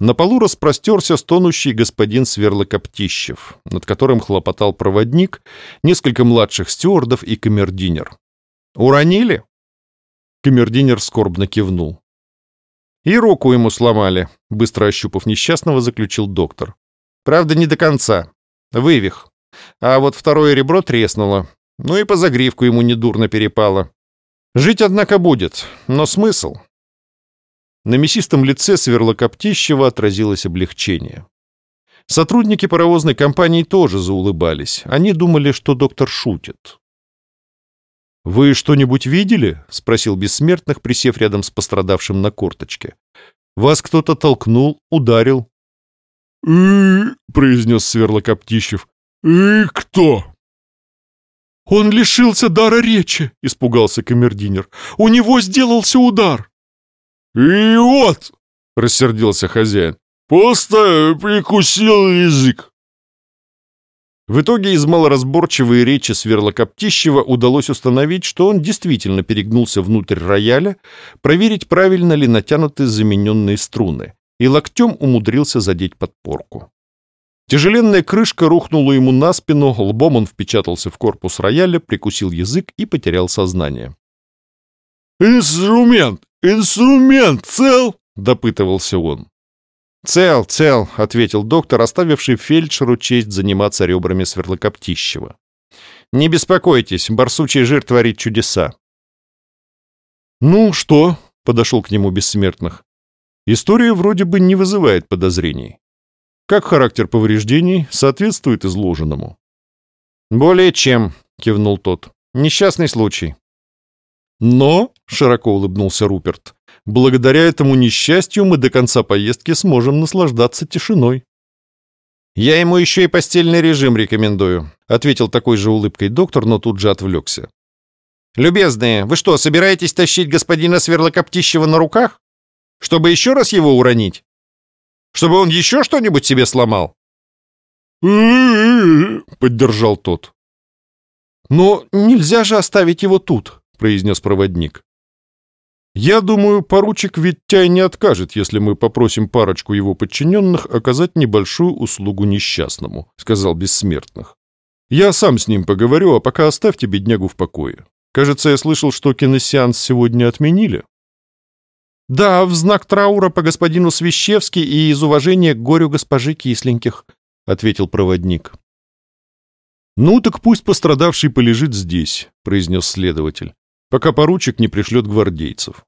На полу распростерся стонущий господин Сверлокоптищев, над которым хлопотал проводник, несколько младших стюардов и камердинер. «Уронили?» Камердинер скорбно кивнул. «И руку ему сломали», — быстро ощупав несчастного, заключил доктор. «Правда, не до конца. Вывих. А вот второе ребро треснуло. Ну и по загривку ему недурно перепало. Жить, однако, будет. Но смысл? На мясистом лице Сверлокоптищева отразилось облегчение. Сотрудники паровозной компании тоже заулыбались. Они думали, что доктор шутит. «Вы что-нибудь видели?» — спросил Бессмертных, присев рядом с пострадавшим на корточке. «Вас кто-то толкнул, ударил?» «И...» — произнес Сверлокоптищев. «И кто?» «Он лишился дара речи», — испугался камердинер. «У него сделался удар». «И вот!» — рассердился хозяин. «Просто прикусил язык». В итоге из малоразборчивой речи Сверлокоптищева удалось установить, что он действительно перегнулся внутрь рояля, проверить, правильно ли натянуты замененные струны, и локтем умудрился задеть подпорку. Тяжеленная крышка рухнула ему на спину, лбом он впечатался в корпус рояля, прикусил язык и потерял сознание. «Инструмент! Инструмент цел?» — допытывался он. «Цел, цел», — ответил доктор, оставивший фельдшеру честь заниматься ребрами сверлокоптищего. «Не беспокойтесь, барсучий жир творит чудеса». «Ну что?» — подошел к нему бессмертных. «История вроде бы не вызывает подозрений. Как характер повреждений соответствует изложенному?» «Более чем», — кивнул тот. «Несчастный случай». «Но», — широко улыбнулся Руперт, «благодаря этому несчастью мы до конца поездки сможем наслаждаться тишиной». «Я ему еще и постельный режим рекомендую», — ответил такой же улыбкой доктор, но тут же отвлекся. «Любезные, вы что, собираетесь тащить господина Сверлокоптищева на руках? Чтобы еще раз его уронить? Чтобы он еще что-нибудь себе сломал?» поддержал тот. «Но нельзя же оставить его тут», — произнес проводник. «Я думаю, поручик Виттяй не откажет, если мы попросим парочку его подчиненных оказать небольшую услугу несчастному», — сказал Бессмертных. «Я сам с ним поговорю, а пока оставьте беднягу в покое. Кажется, я слышал, что киносеанс сегодня отменили». «Да, в знак траура по господину Свищевски и из уважения к горю госпожи Кисленьких», — ответил проводник. «Ну так пусть пострадавший полежит здесь», — произнес следователь, «пока поручик не пришлет гвардейцев».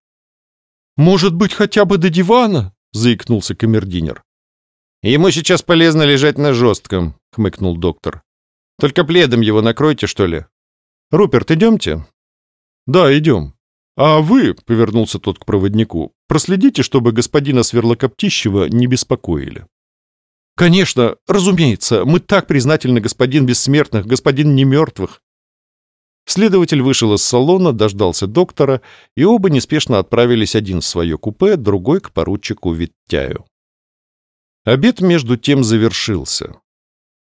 «Может быть, хотя бы до дивана?» — заикнулся камердинер. «Ему сейчас полезно лежать на жестком», — хмыкнул доктор. «Только пледом его накройте, что ли. Руперт, идемте?» «Да, идем. А вы, — повернулся тот к проводнику, — проследите, чтобы господина Сверлокоптищева не беспокоили». «Конечно, разумеется, мы так признательны, господин Бессмертных, господин Немертвых». Следователь вышел из салона, дождался доктора, и оба неспешно отправились один в свое купе, другой к поручику Виттяю. Обед между тем завершился.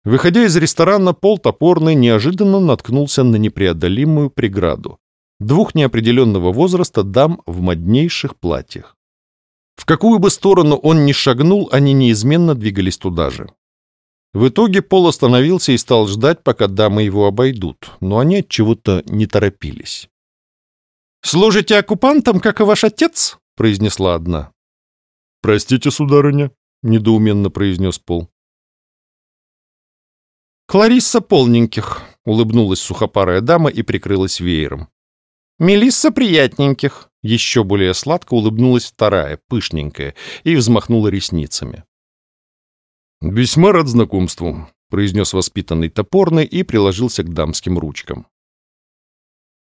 Выходя из ресторана, Пол Топорный неожиданно наткнулся на непреодолимую преграду двух неопределенного возраста дам в моднейших платьях. В какую бы сторону он ни шагнул, они неизменно двигались туда же. В итоге Пол остановился и стал ждать, пока дамы его обойдут, но они от чего-то не торопились. «Служите оккупантам, как и ваш отец?» — произнесла одна. «Простите, сударыня», — недоуменно произнес Пол. «Кларисса Полненьких», — улыбнулась сухопарая дама и прикрылась веером. «Мелисса приятненьких», — еще более сладко улыбнулась вторая, пышненькая, и взмахнула ресницами. «Весьма рад знакомству», — произнес воспитанный топорный и приложился к дамским ручкам.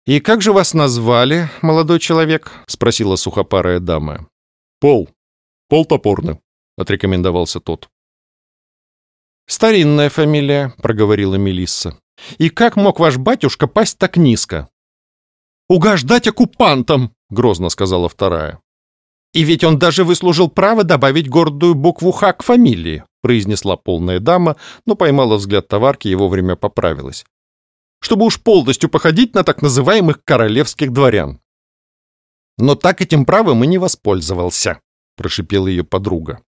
«И как же вас назвали, молодой человек?» — спросила сухопарая дама. «Пол. Пол топорный», — отрекомендовался тот. «Старинная фамилия», — проговорила Мелисса. «И как мог ваш батюшка пасть так низко?» «Угождать оккупантам!» — грозно сказала вторая. «И ведь он даже выслужил право добавить гордую букву «Х» к фамилии», — произнесла полная дама, но поймала взгляд товарки и вовремя поправилась. «Чтобы уж полностью походить на так называемых королевских дворян». «Но так этим правом и не воспользовался», — прошипела ее подруга.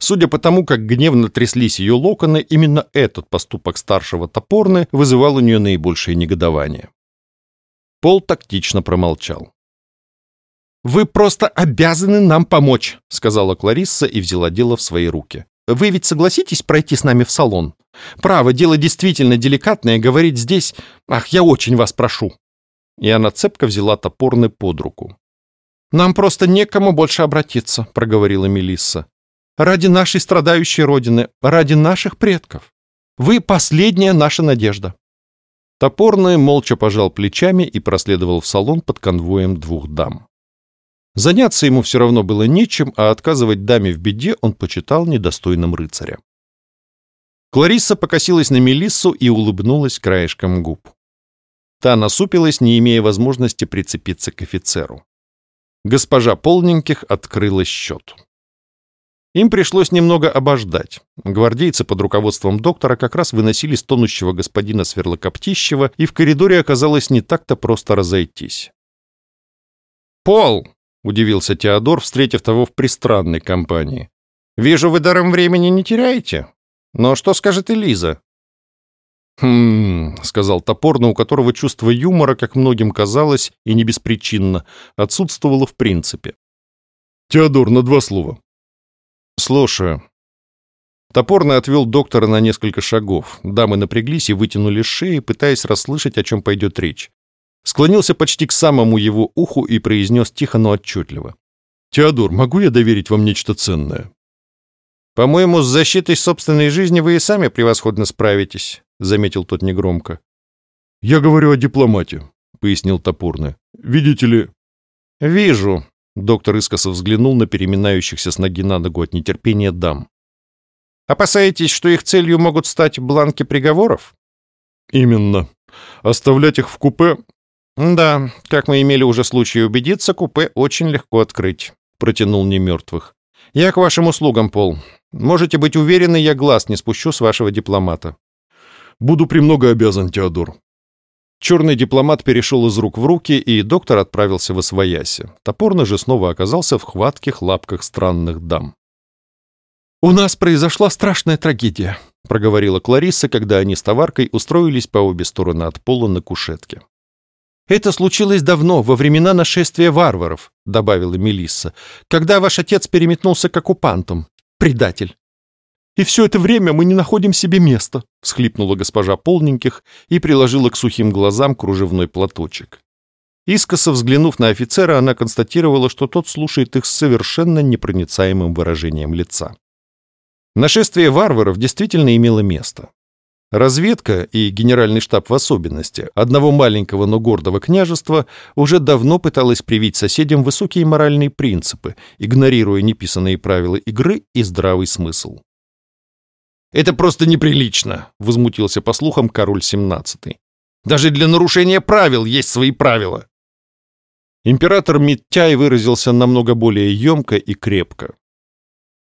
Судя по тому, как гневно тряслись ее локоны, именно этот поступок старшего топорны вызывал у нее наибольшее негодование. Пол тактично промолчал. «Вы просто обязаны нам помочь», — сказала Кларисса и взяла дело в свои руки. «Вы ведь согласитесь пройти с нами в салон? Право, дело действительно деликатное, говорить здесь... Ах, я очень вас прошу!» И она цепко взяла топорный под руку. «Нам просто некому больше обратиться», — проговорила Мелисса. «Ради нашей страдающей родины, ради наших предков. Вы — последняя наша надежда». Топорный молча пожал плечами и проследовал в салон под конвоем двух дам. Заняться ему все равно было нечем, а отказывать даме в беде он почитал недостойным рыцаря. Кларисса покосилась на Мелиссу и улыбнулась краешком губ. Та насупилась, не имея возможности прицепиться к офицеру. Госпожа Полненьких открыла счет. Им пришлось немного обождать. Гвардейцы под руководством доктора как раз выносили стонущего господина Сверлокоптищева, и в коридоре оказалось не так-то просто разойтись. «Пол!» — удивился Теодор, встретив того в пристранной компании. «Вижу, вы даром времени не теряете. Но что скажет Элиза? «Хм...» — сказал Топорно, у которого чувство юмора, как многим казалось, и не беспричинно, отсутствовало в принципе. «Теодор, на два слова». «Слушаю». Топорно отвел доктора на несколько шагов. Дамы напряглись и вытянули шеи, пытаясь расслышать, о чем пойдет речь. Склонился почти к самому его уху и произнес тихо, но отчетливо. «Теодор, могу я доверить вам нечто ценное?» «По-моему, с защитой собственной жизни вы и сами превосходно справитесь», — заметил тот негромко. «Я говорю о дипломате», — пояснил Топорный. «Видите ли...» «Вижу», — доктор искоса взглянул на переминающихся с ноги на ногу от нетерпения дам. «Опасаетесь, что их целью могут стать бланки приговоров?» «Именно. Оставлять их в купе...» «Да, как мы имели уже случай убедиться, купе очень легко открыть», — протянул немертвых. «Я к вашим услугам, Пол. Можете быть уверены, я глаз не спущу с вашего дипломата». «Буду премного обязан, Теодор». Черный дипломат перешел из рук в руки, и доктор отправился в Освояси. Топорно же снова оказался в хватких лапках странных дам. «У нас произошла страшная трагедия», — проговорила Клариса, когда они с товаркой устроились по обе стороны от пола на кушетке. «Это случилось давно, во времена нашествия варваров», — добавила Мелисса, «когда ваш отец переметнулся к оккупантам. Предатель». «И все это время мы не находим себе места», — всхлипнула госпожа Полненьких и приложила к сухим глазам кружевной платочек. Искоса взглянув на офицера, она констатировала, что тот слушает их с совершенно непроницаемым выражением лица. Нашествие варваров действительно имело место. Разведка и генеральный штаб в особенности одного маленького, но гордого княжества уже давно пыталась привить соседям высокие моральные принципы, игнорируя неписанные правила игры и здравый смысл. «Это просто неприлично», — возмутился по слухам король XVII. «Даже для нарушения правил есть свои правила». Император Миттяй выразился намного более емко и крепко.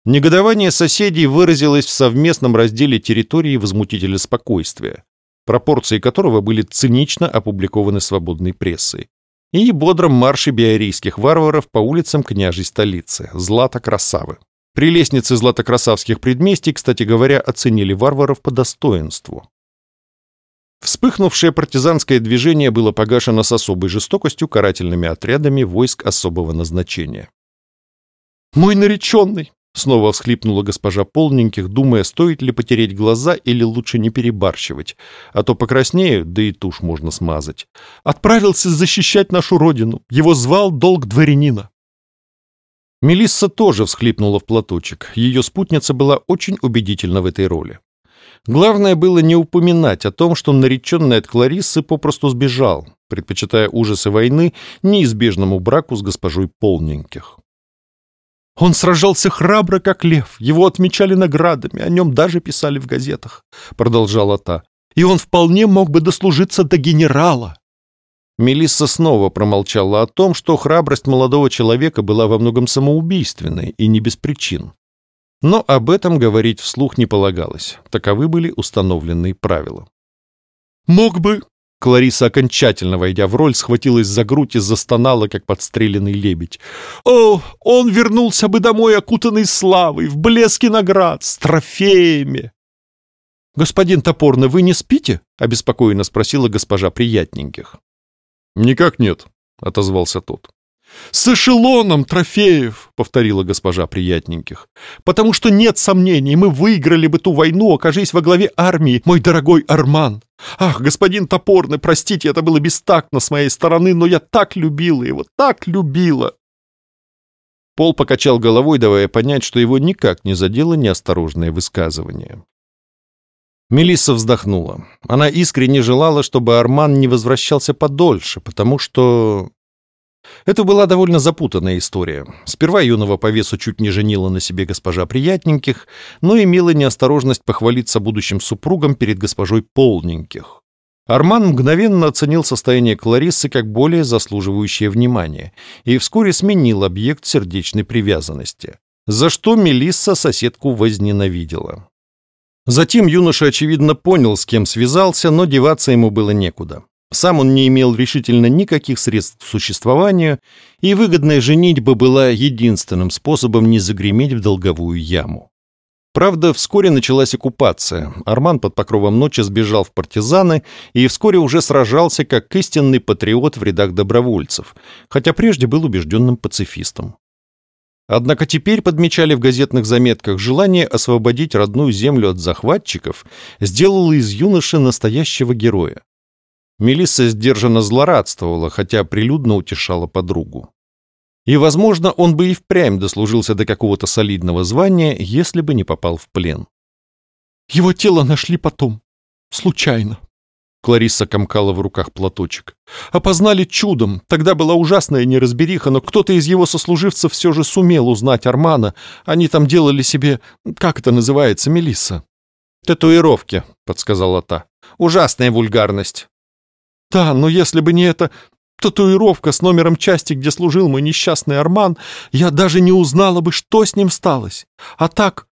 Негодование соседей выразилось в совместном разделе территории возмутителя спокойствия, пропорции которого были цинично опубликованы свободной прессой, и бодром марше биорийских варваров по улицам княжей столицы, Злата-Красавы. При лестнице златокрасавских предместий, кстати говоря, оценили варваров по достоинству. Вспыхнувшее партизанское движение было погашено с особой жестокостью карательными отрядами войск особого назначения. «Мой нареченный!» Снова всхлипнула госпожа Полненьких, думая, стоит ли потереть глаза или лучше не перебарщивать, а то покраснею, да и тушь можно смазать. Отправился защищать нашу родину. Его звал долг дворянина. Мелисса тоже всхлипнула в платочек. Ее спутница была очень убедительна в этой роли. Главное было не упоминать о том, что нареченный от Клариссы попросту сбежал, предпочитая ужасы войны неизбежному браку с госпожой Полненьких. Он сражался храбро, как лев, его отмечали наградами, о нем даже писали в газетах, продолжала та. И он вполне мог бы дослужиться до генерала. Мелисса снова промолчала о том, что храбрость молодого человека была во многом самоубийственной и не без причин. Но об этом говорить вслух не полагалось. Таковы были установленные правила. «Мог бы Клариса, окончательно войдя в роль, схватилась за грудь и застонала, как подстреленный лебедь. «О, он вернулся бы домой, окутанный славой, в блеске наград, с трофеями!» «Господин Топорный, вы не спите?» — обеспокоенно спросила госпожа Приятненьких. «Никак нет», — отозвался тот. «С эшелоном трофеев!» — повторила госпожа Приятненьких. «Потому что нет сомнений, мы выиграли бы ту войну, окажись во главе армии, мой дорогой Арман. Ах, господин Топорный, простите, это было бестактно с моей стороны, но я так любила его, так любила!» Пол покачал головой, давая понять, что его никак не задело неосторожное высказывание. Мелисса вздохнула. Она искренне желала, чтобы Арман не возвращался подольше, потому что... Это была довольно запутанная история. Сперва юного по весу чуть не женила на себе госпожа Приятненьких, но имела неосторожность похвалиться будущим супругом перед госпожой Полненьких. Арман мгновенно оценил состояние Клариссы как более заслуживающее внимания и вскоре сменил объект сердечной привязанности, за что Мелисса соседку возненавидела. Затем юноша, очевидно, понял, с кем связался, но деваться ему было некуда. Сам он не имел решительно никаких средств к существованию, и выгодная женитьба была единственным способом не загреметь в долговую яму. Правда, вскоре началась оккупация. Арман под покровом ночи сбежал в партизаны и вскоре уже сражался как истинный патриот в рядах добровольцев, хотя прежде был убежденным пацифистом. Однако теперь подмечали в газетных заметках желание освободить родную землю от захватчиков, сделало из юноши настоящего героя. Мелисса сдержанно злорадствовала, хотя прилюдно утешала подругу. И, возможно, он бы и впрямь дослужился до какого-то солидного звания, если бы не попал в плен. Его тело нашли потом. Случайно. Клариса комкала в руках платочек. Опознали чудом. Тогда была ужасная неразбериха, но кто-то из его сослуживцев все же сумел узнать Армана. Они там делали себе... Как это называется, Мелисса? «Татуировки», — подсказала та. «Ужасная вульгарность». Да, но если бы не эта татуировка с номером части, где служил мой несчастный Арман, я даже не узнала бы, что с ним сталось. А так,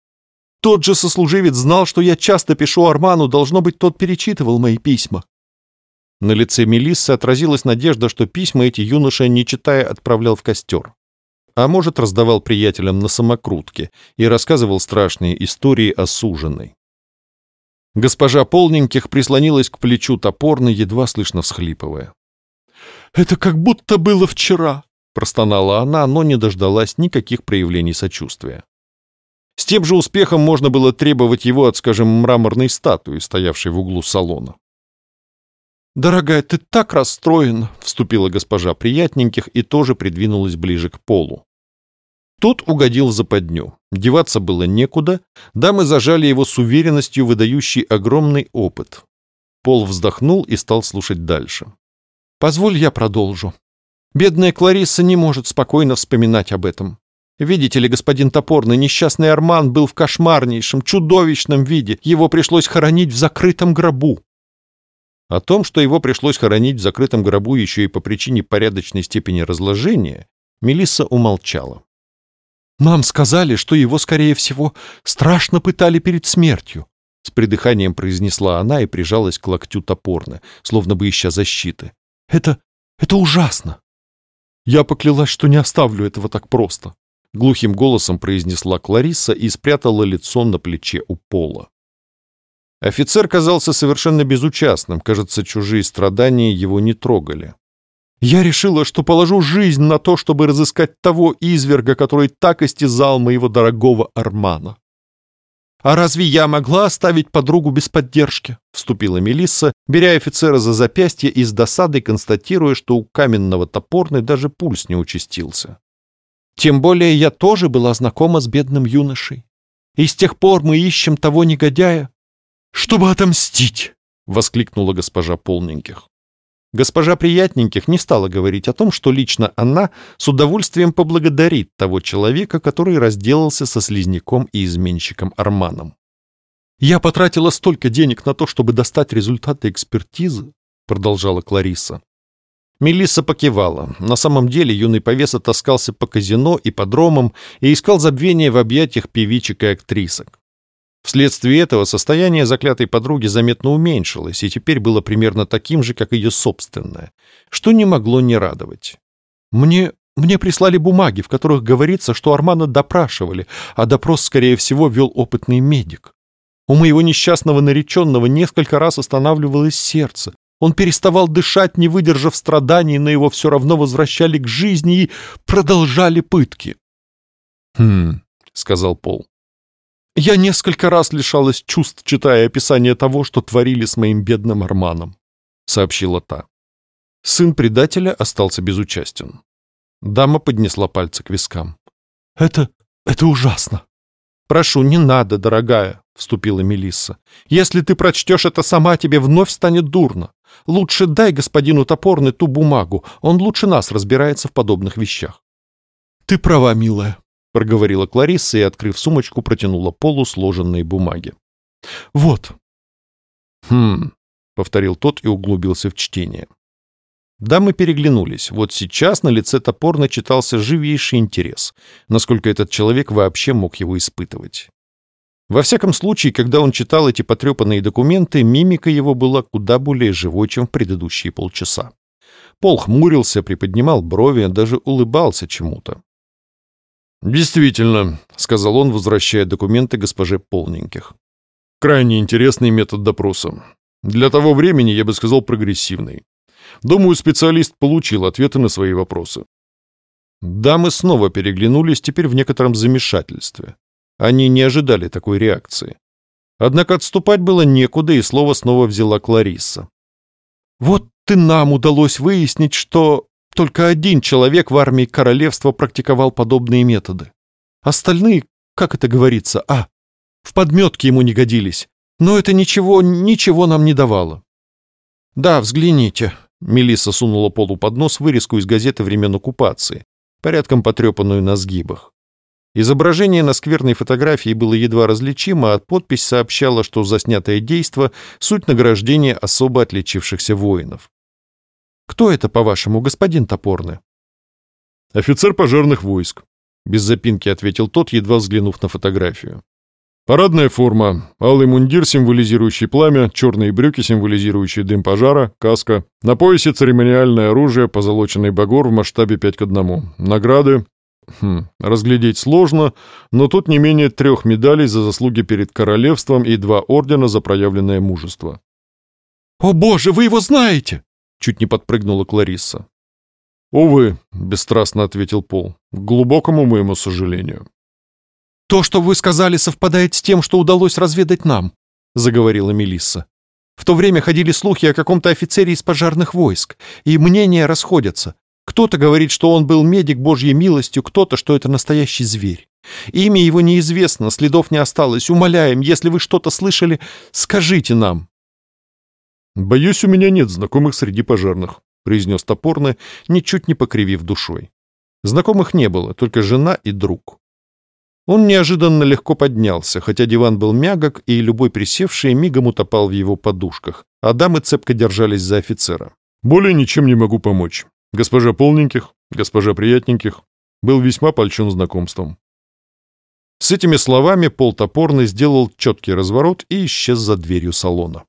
тот же сослуживец знал, что я часто пишу Арману, должно быть, тот перечитывал мои письма. На лице Мелиссы отразилась надежда, что письма эти юноша, не читая, отправлял в костер. А может, раздавал приятелям на самокрутке и рассказывал страшные истории о суженой. Госпожа Полненьких прислонилась к плечу топорно, едва слышно всхлипывая. «Это как будто было вчера», — простонала она, но не дождалась никаких проявлений сочувствия. С тем же успехом можно было требовать его от, скажем, мраморной статуи, стоявшей в углу салона. «Дорогая, ты так расстроена», — вступила госпожа приятненьких и тоже придвинулась ближе к полу. Тут угодил в западню. Деваться было некуда, дамы зажали его с уверенностью, выдающей огромный опыт. Пол вздохнул и стал слушать дальше. «Позволь я продолжу. Бедная Кларисса не может спокойно вспоминать об этом. Видите ли, господин Топорный, несчастный Арман был в кошмарнейшем, чудовищном виде. Его пришлось хоронить в закрытом гробу». О том, что его пришлось хоронить в закрытом гробу еще и по причине порядочной степени разложения, Мелисса умолчала. Нам сказали, что его, скорее всего, страшно пытали перед смертью. С придыханием произнесла она и прижалась к локтю топорно, словно бы ища защиты. Это... это ужасно. Я поклялась, что не оставлю этого так просто. Глухим голосом произнесла Кларисса и спрятала лицо на плече у пола. Офицер казался совершенно безучастным, кажется, чужие страдания его не трогали. Я решила, что положу жизнь на то, чтобы разыскать того изверга, который так истязал моего дорогого Армана. «А разве я могла оставить подругу без поддержки?» — вступила Мелисса, беря офицера за запястье и с досадой констатируя, что у каменного топорной даже пульс не участился. «Тем более я тоже была знакома с бедным юношей. И с тех пор мы ищем того негодяя, чтобы отомстить!» — воскликнула госпожа Полненьких. Госпожа Приятненьких не стала говорить о том, что лично она с удовольствием поблагодарит того человека, который разделался со слизняком и изменщиком Арманом. «Я потратила столько денег на то, чтобы достать результаты экспертизы», продолжала Клариса. Мелисса покивала. На самом деле юный повеса таскался по казино и подромам и искал забвения в объятиях певичек и актрисок. Вследствие этого состояние заклятой подруги заметно уменьшилось и теперь было примерно таким же, как ее собственное, что не могло не радовать. «Мне... мне прислали бумаги, в которых говорится, что Армана допрашивали, а допрос, скорее всего, вел опытный медик. У моего несчастного нареченного несколько раз останавливалось сердце. Он переставал дышать, не выдержав страданий, но его все равно возвращали к жизни и продолжали пытки». «Хм...» — сказал Пол. Я несколько раз лишалась чувств, читая описание того, что творили с моим бедным Арманом», — сообщила та. Сын предателя остался безучастен. Дама поднесла пальцы к вискам. «Это... это ужасно!» «Прошу, не надо, дорогая», — вступила Мелисса. «Если ты прочтешь это сама, тебе вновь станет дурно. Лучше дай господину Топорный ту бумагу, он лучше нас разбирается в подобных вещах». «Ты права, милая», — проговорила Кларисса и, открыв сумочку, протянула полу сложенные бумаги. «Вот». «Хм», — повторил тот и углубился в чтение. Дамы переглянулись. Вот сейчас на лице топорно читался живейший интерес, насколько этот человек вообще мог его испытывать. Во всяком случае, когда он читал эти потрепанные документы, мимика его была куда более живой, чем в предыдущие полчаса. Пол хмурился, приподнимал брови, даже улыбался чему-то. «Действительно», — сказал он, возвращая документы госпоже Полненьких. «Крайне интересный метод допроса. Для того времени, я бы сказал, прогрессивный. Думаю, специалист получил ответы на свои вопросы». Дамы снова переглянулись, теперь в некотором замешательстве. Они не ожидали такой реакции. Однако отступать было некуда, и слово снова взяла Кларисса. «Вот и нам удалось выяснить, что только один человек в армии королевства практиковал подобные методы. Остальные, как это говорится, а, в подметке ему не годились. Но это ничего, ничего нам не давало. Да, взгляните. Мелисса сунула Полу под нос вырезку из газеты времен оккупации, порядком потрепанную на сгибах. Изображение на скверной фотографии было едва различимо, а подпись сообщала, что заснятое действо — суть награждения особо отличившихся воинов. Кто это, по-вашему, господин Топорный?» «Офицер пожарных войск», — без запинки ответил тот, едва взглянув на фотографию. «Парадная форма, алый мундир, символизирующий пламя, черные брюки, символизирующие дым пожара, каска. На поясе церемониальное оружие, позолоченный багор в масштабе 5 к 1. Награды. Хм, разглядеть сложно, но тут не менее трех медалей за заслуги перед королевством и два ордена за проявленное мужество». «О боже, вы его знаете!» Чуть не подпрыгнула Кларисса. «Увы», — бесстрастно ответил Пол, — «к глубокому моему сожалению». «То, что вы сказали, совпадает с тем, что удалось разведать нам», — заговорила Мелисса. «В то время ходили слухи о каком-то офицере из пожарных войск, и мнения расходятся. Кто-то говорит, что он был медик Божьей милостью, кто-то, что это настоящий зверь. Имя его неизвестно, следов не осталось. Умоляем, если вы что-то слышали, скажите нам». «Боюсь, у меня нет знакомых среди пожарных», — произнес топорно, ничуть не покривив душой. Знакомых не было, только жена и друг. Он неожиданно легко поднялся, хотя диван был мягок, и любой присевший мигом утопал в его подушках, а дамы цепко держались за офицера. «Более ничем не могу помочь. Госпожа Полненьких, госпожа Приятненьких, был весьма польщен знакомством». С этими словами Пол Топорный сделал четкий разворот и исчез за дверью салона.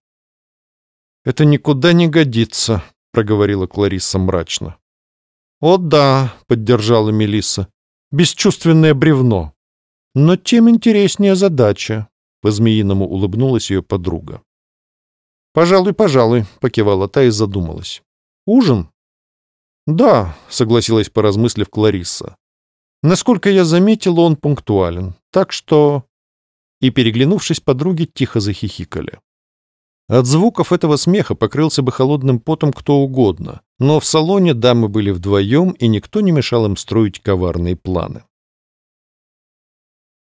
«Это никуда не годится», — проговорила Кларисса мрачно. «О да», — поддержала Мелисса, — «бесчувственное бревно. Но тем интереснее задача», — по-змеиному улыбнулась ее подруга. «Пожалуй, пожалуй», — покивала та и задумалась. «Ужин?» «Да», — согласилась, поразмыслив Кларисса. «Насколько я заметила, он пунктуален, так что...» И, переглянувшись, подруги тихо захихикали. От звуков этого смеха покрылся бы холодным потом кто угодно, но в салоне дамы были вдвоем, и никто не мешал им строить коварные планы.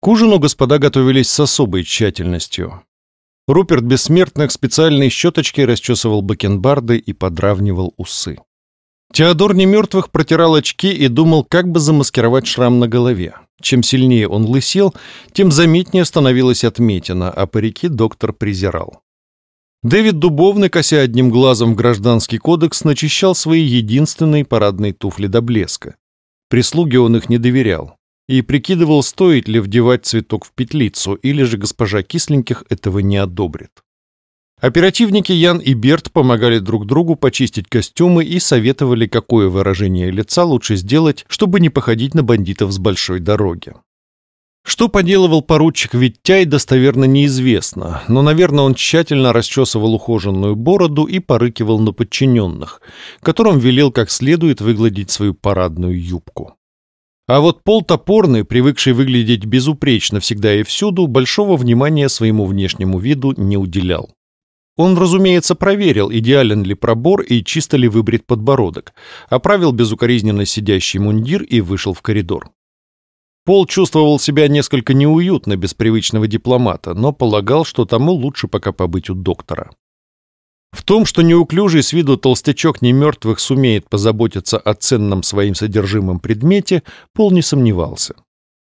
К ужину господа готовились с особой тщательностью. Руперт Бессмертных специальной щеточкой расчесывал бакенбарды и подравнивал усы. Теодор Немертвых протирал очки и думал, как бы замаскировать шрам на голове. Чем сильнее он лысел, тем заметнее становилась отметина, а парики доктор презирал. Дэвид Дубовный, кося одним глазом в гражданский кодекс, начищал свои единственные парадные туфли до блеска. Прислуге он их не доверял и прикидывал, стоит ли вдевать цветок в петлицу, или же госпожа Кисленьких этого не одобрит. Оперативники Ян и Берт помогали друг другу почистить костюмы и советовали, какое выражение лица лучше сделать, чтобы не походить на бандитов с большой дороги. Что поделывал поручик Виттяй, достоверно неизвестно, но, наверное, он тщательно расчесывал ухоженную бороду и порыкивал на подчиненных, которым велел как следует выгладить свою парадную юбку. А вот Пол Топорный, привыкший выглядеть безупречно всегда и всюду, большого внимания своему внешнему виду не уделял. Он, разумеется, проверил, идеален ли пробор и чисто ли выбрит подбородок, оправил безукоризненно сидящий мундир и вышел в коридор. Пол чувствовал себя несколько неуютно без привычного дипломата, но полагал, что тому лучше пока побыть у доктора. В том, что неуклюжий с виду толстячок немертвых сумеет позаботиться о ценном своим содержимым предмете, Пол не сомневался.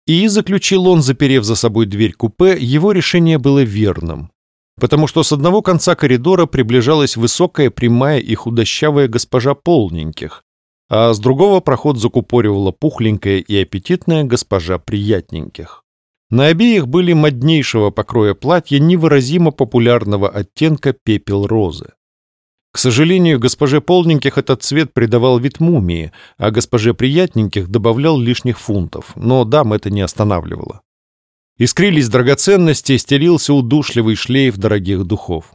И, заключил он, заперев за собой дверь купе, его решение было верным, потому что с одного конца коридора приближалась высокая, прямая и худощавая госпожа Полненьких, а с другого проход закупоривала пухленькая и аппетитная госпожа приятненьких. На обеих были моднейшего покроя платья невыразимо популярного оттенка пепел розы. К сожалению, госпоже Полненьких этот цвет придавал вид мумии, а госпоже Приятненьких добавлял лишних фунтов, но дам это не останавливало. Искрились драгоценности, стелился удушливый шлейф дорогих духов.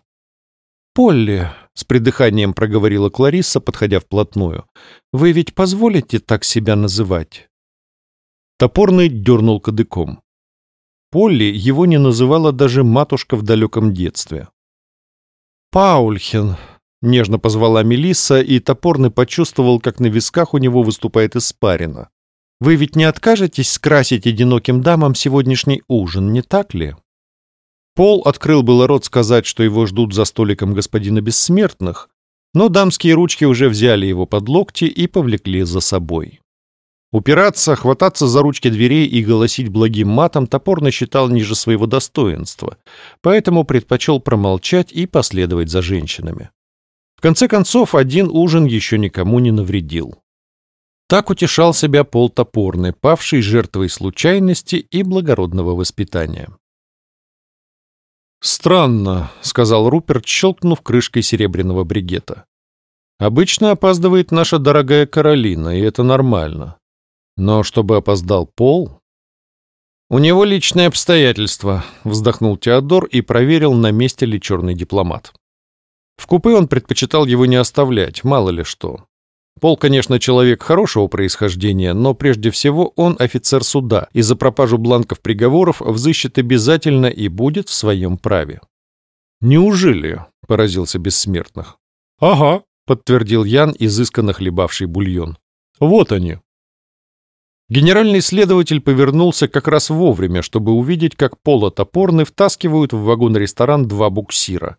«Полли», — с придыханием проговорила Кларисса, подходя вплотную, — «вы ведь позволите так себя называть?» Топорный дернул кадыком. Полли его не называла даже матушка в далеком детстве. «Паульхен», — нежно позвала Мелисса, и Топорный почувствовал, как на висках у него выступает испарина. «Вы ведь не откажетесь скрасить одиноким дамам сегодняшний ужин, не так ли?» Пол открыл было рот сказать, что его ждут за столиком господина Бессмертных, но дамские ручки уже взяли его под локти и повлекли за собой. Упираться, хвататься за ручки дверей и голосить благим матом топорно считал ниже своего достоинства, поэтому предпочел промолчать и последовать за женщинами. В конце концов, один ужин еще никому не навредил. Так утешал себя пол топорный, павший жертвой случайности и благородного воспитания. «Странно», — сказал Руперт, щелкнув крышкой серебряного бригета. «Обычно опаздывает наша дорогая Каролина, и это нормально. Но чтобы опоздал Пол... «У него личные обстоятельства», — вздохнул Теодор и проверил, на месте ли черный дипломат. В купе он предпочитал его не оставлять, мало ли что. Пол, конечно, человек хорошего происхождения, но прежде всего он офицер суда, и за пропажу бланков приговоров взыщет обязательно и будет в своем праве. «Неужели?» — поразился Бессмертных. «Ага», — подтвердил Ян, изысканно хлебавший бульон. «Вот они». Генеральный следователь повернулся как раз вовремя, чтобы увидеть, как Пола Топорный втаскивают в вагон-ресторан два буксира.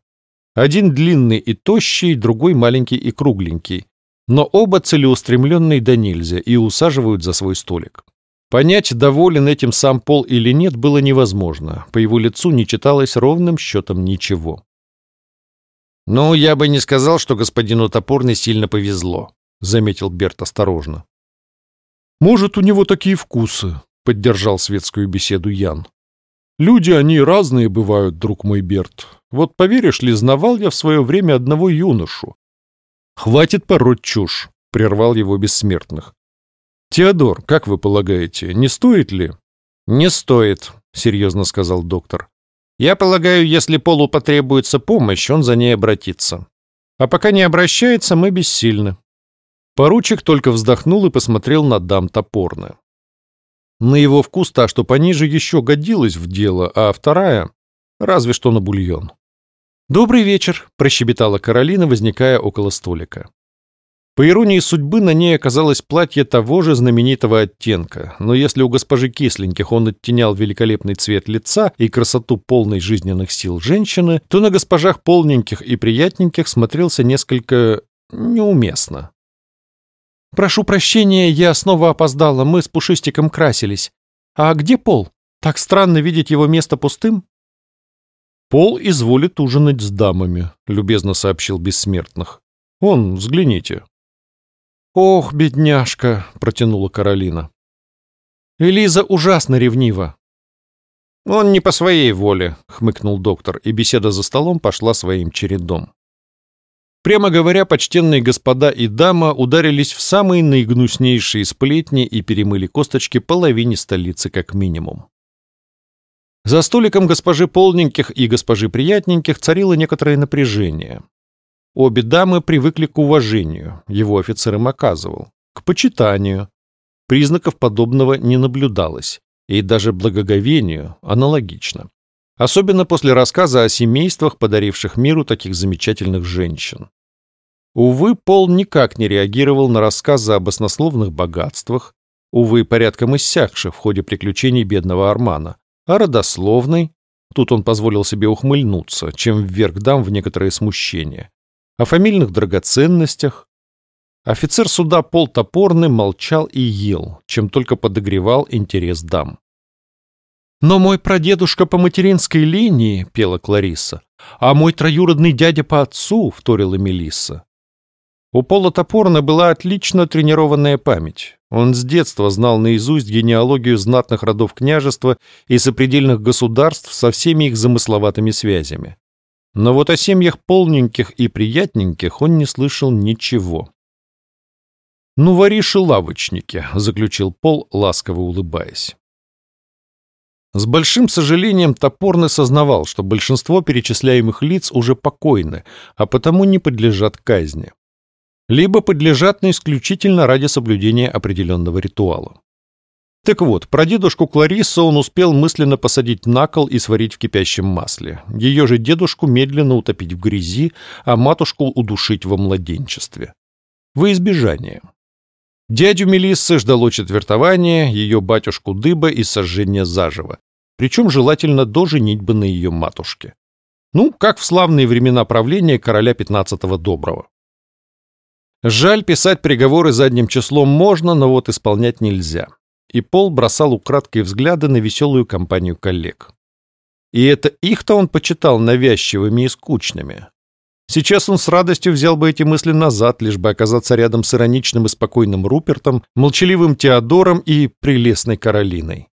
Один длинный и тощий, другой маленький и кругленький. Но оба целеустремленные до нельзя и усаживают за свой столик. Понять, доволен этим сам Пол или нет, было невозможно. По его лицу не читалось ровным счетом ничего. «Ну, я бы не сказал, что господину Топорный сильно повезло», — заметил Берт осторожно. «Может, у него такие вкусы», — поддержал светскую беседу Ян. «Люди, они разные бывают, друг мой Берт. Вот поверишь ли, знавал я в свое время одного юношу. «Хватит пороть чушь», — прервал его бессмертных. «Теодор, как вы полагаете, не стоит ли?» «Не стоит», — серьезно сказал доктор. «Я полагаю, если Полу потребуется помощь, он за ней обратится. А пока не обращается, мы бессильны». Поручик только вздохнул и посмотрел на дам топорно. На его вкус та, что пониже, еще годилась в дело, а вторая — разве что на бульон. «Добрый вечер», — прощебетала Каролина, возникая около столика. По иронии судьбы, на ней оказалось платье того же знаменитого оттенка, но если у госпожи Кисленьких он оттенял великолепный цвет лица и красоту полной жизненных сил женщины, то на госпожах полненьких и приятненьких смотрелся несколько неуместно. «Прошу прощения, я снова опоздала, мы с Пушистиком красились. А где Пол? Так странно видеть его место пустым?» «Пол изволит ужинать с дамами», — любезно сообщил Бессмертных. «Он, взгляните». «Ох, бедняжка», — протянула Каролина. «Элиза ужасно ревнива». «Он не по своей воле», — хмыкнул доктор, и беседа за столом пошла своим чередом. Прямо говоря, почтенные господа и дама ударились в самые наигнуснейшие сплетни и перемыли косточки половине столицы как минимум. За столиком госпожи Полненьких и госпожи Приятненьких царило некоторое напряжение. Обе дамы привыкли к уважению, его офицер им оказывал, к почитанию. Признаков подобного не наблюдалось, и даже благоговению аналогично. Особенно после рассказа о семействах, подаривших миру таких замечательных женщин. Увы, Пол никак не реагировал на рассказы об баснословных богатствах, увы, порядком иссякших в ходе приключений бедного Армана, а родословной, тут он позволил себе ухмыльнуться, чем вверх дам в некоторое смущение, о фамильных драгоценностях. Офицер суда Пол Топорный молчал и ел, чем только подогревал интерес дам. «Но мой прадедушка по материнской линии», — пела Клариса, «а мой троюродный дядя по отцу», — вторила Мелисса. У Пола Топорна была отлично тренированная память. Он с детства знал наизусть генеалогию знатных родов княжества и сопредельных государств со всеми их замысловатыми связями. Но вот о семьях полненьких и приятненьких он не слышал ничего. «Ну, вориши лавочники», — заключил Пол, ласково улыбаясь. С большим сожалением Топорный сознавал, что большинство перечисляемых лиц уже покойны, а потому не подлежат казни. Либо подлежат, но исключительно ради соблюдения определенного ритуала. Так вот, прадедушку Клариссу он успел мысленно посадить на кол и сварить в кипящем масле. Ее же дедушку медленно утопить в грязи, а матушку удушить во младенчестве. Во избежание. Дядю Мелиссы ждало четвертование, ее батюшку дыба и сожжение заживо. Причем желательно до женитьбы на ее матушке. Ну, как в славные времена правления короля 15-го Доброго. Жаль, писать приговоры задним числом можно, но вот исполнять нельзя и Пол бросал украдкой взгляды на веселую компанию коллег. И это их-то он почитал навязчивыми и скучными. Сейчас он с радостью взял бы эти мысли назад, лишь бы оказаться рядом с ироничным и спокойным Рупертом, молчаливым Теодором и прелестной Каролиной.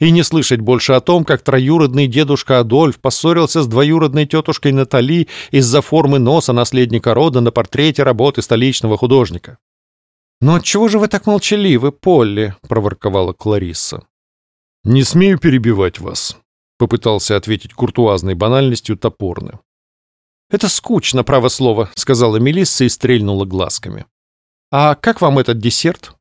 И не слышать больше о том, как троюродный дедушка Адольф поссорился с двоюродной тетушкой Натали из-за формы носа наследника рода на портрете работы столичного художника. «Но отчего же вы так молчаливы, Полли?» — проворковала Кларисса. «Не смею перебивать вас», — попытался ответить куртуазной банальностью топорны. «Это скучно, право слово», — сказала Мелисса и стрельнула глазками. «А как вам этот десерт?»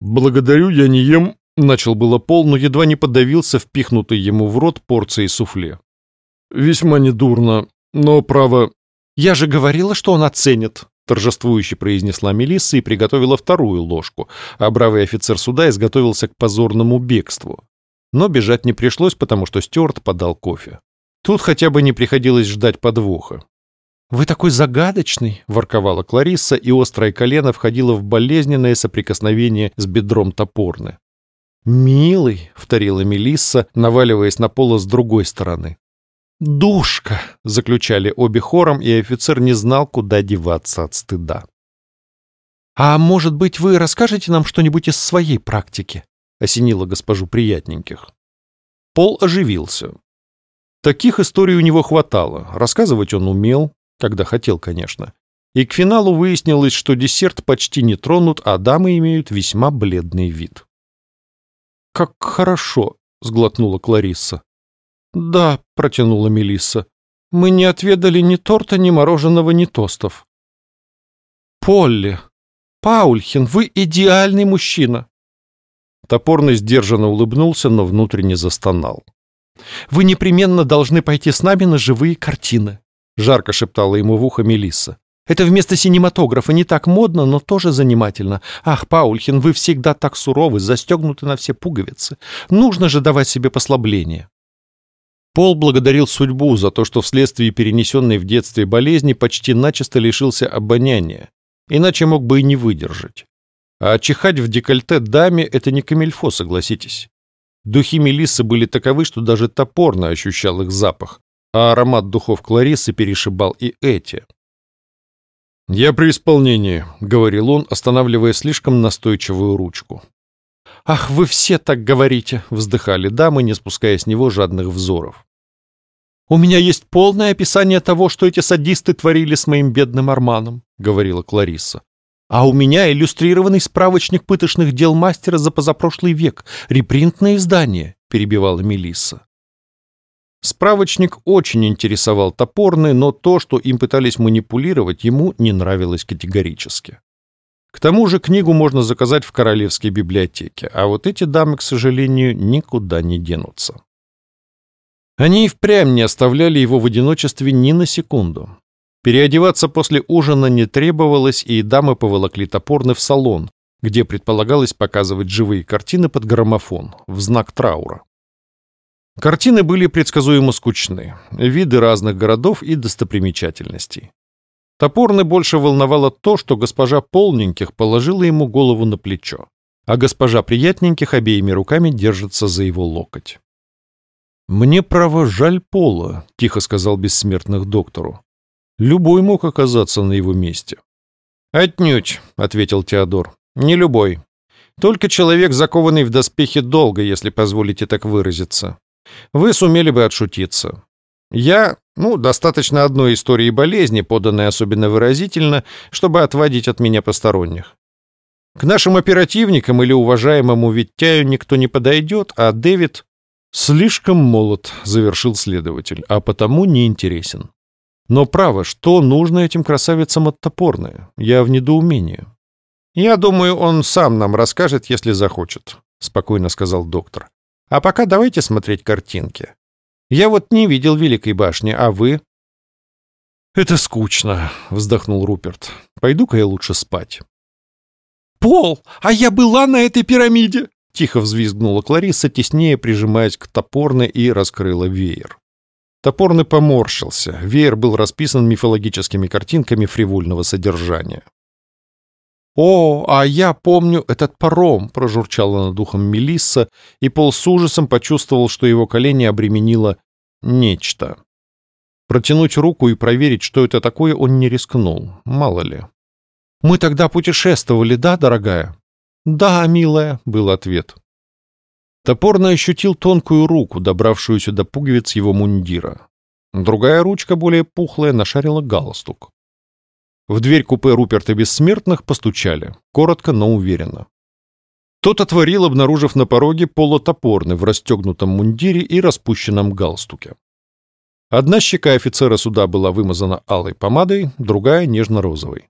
«Благодарю, я не ем», — начал было Пол, но едва не подавился впихнутый ему в рот порцией суфле. «Весьма недурно, но, право...» «Я же говорила, что он оценит», торжествующе произнесла Мелисса и приготовила вторую ложку, а бравый офицер суда изготовился к позорному бегству. Но бежать не пришлось, потому что Стюарт подал кофе. Тут хотя бы не приходилось ждать подвоха. «Вы такой загадочный!» — ворковала Кларисса, и острое колено входило в болезненное соприкосновение с бедром топорны. «Милый!» — повторила Мелисса, наваливаясь на пола с другой стороны. «Душка!» — заключали обе хором, и офицер не знал, куда деваться от стыда. «А может быть, вы расскажете нам что-нибудь из своей практики?» — осенила госпожу приятненьких. Пол оживился. Таких историй у него хватало, рассказывать он умел, когда хотел, конечно. И к финалу выяснилось, что десерт почти не тронут, а дамы имеют весьма бледный вид. «Как хорошо!» — сглотнула Кларисса. «Да», — протянула Мелисса, — «мы не отведали ни торта, ни мороженого, ни тостов». «Полли! Паульхин, вы идеальный мужчина!» Топорный сдержанно улыбнулся, но внутренне застонал. «Вы непременно должны пойти с нами на живые картины», — жарко шептала ему в ухо Мелисса. «Это вместо синематографа не так модно, но тоже занимательно. Ах, Паульхин, вы всегда так суровы, застегнуты на все пуговицы. Нужно же давать себе послабление». Пол благодарил судьбу за то, что вследствие перенесенной в детстве болезни почти начисто лишился обоняния, иначе мог бы и не выдержать. А чихать в декольте даме — это не камильфо, согласитесь. Духи Мелиссы были таковы, что даже топорно ощущал их запах, а аромат духов Кларисы перешибал и эти. «Я при исполнении», — говорил он, останавливая слишком настойчивую ручку. «Ах, вы все так говорите!» — вздыхали дамы, не спуская с него жадных взоров. «У меня есть полное описание того, что эти садисты творили с моим бедным Арманом», — говорила Кларисса. «А у меня иллюстрированный справочник пыточных дел мастера за позапрошлый век, репринтное издание», — перебивала Мелисса. Справочник очень интересовал Топорный, но то, что им пытались манипулировать, ему не нравилось категорически. К тому же книгу можно заказать в Королевской библиотеке, а вот эти дамы, к сожалению, никуда не денутся. Они и впрямь не оставляли его в одиночестве ни на секунду. Переодеваться после ужина не требовалось, и дамы поволокли топорны в салон, где предполагалось показывать живые картины под граммофон, в знак траура. Картины были предсказуемо скучны, виды разных городов и достопримечательностей. Топорный больше волновало то, что госпожа Полненьких положила ему голову на плечо, а госпожа Приятненьких обеими руками держится за его локоть. «Мне, право, жаль Пола», — тихо сказал бессмертных доктору. «Любой мог оказаться на его месте». «Отнюдь», — ответил Теодор. «Не любой. Только человек, закованный в доспехи долго, если позволите так выразиться. Вы сумели бы отшутиться. Я Ну, достаточно одной истории болезни, поданной особенно выразительно, чтобы отводить от меня посторонних. К нашим оперативникам или уважаемому Виттяю никто не подойдет, а Дэвид слишком молод, завершил следователь, а потому не интересен. Но право, что нужно этим красавицам от топорной? Я в недоумении. Я думаю, он сам нам расскажет, если захочет, спокойно сказал доктор. А пока давайте смотреть картинки. Я вот не видел Великой башни, а вы? Это скучно, вздохнул Руперт. Пойду-ка я лучше спать. Пол, а я была на этой пирамиде! Тихо взвизгнула Клариса, теснее прижимаясь к топорной и раскрыла веер. Топорный поморщился. Веер был расписан мифологическими картинками фривольного содержания. «О, а я помню этот паром!» — прожурчала над духом Мелисса, и Пол с ужасом почувствовал, что его колени обременило нечто. Протянуть руку и проверить, что это такое, он не рискнул. Мало ли. «Мы тогда путешествовали, да, дорогая?» «Да, милая», — был ответ. Топорно ощутил тонкую руку, добравшуюся до пуговиц его мундира. Другая ручка, более пухлая, нашарила галстук. В дверь купе Руперта Бессмертных постучали, коротко, но уверенно. Тот отворил, обнаружив на пороге полотопорный в расстегнутом мундире и распущенном галстуке. Одна щека офицера суда была вымазана алой помадой, другая — нежно-розовой.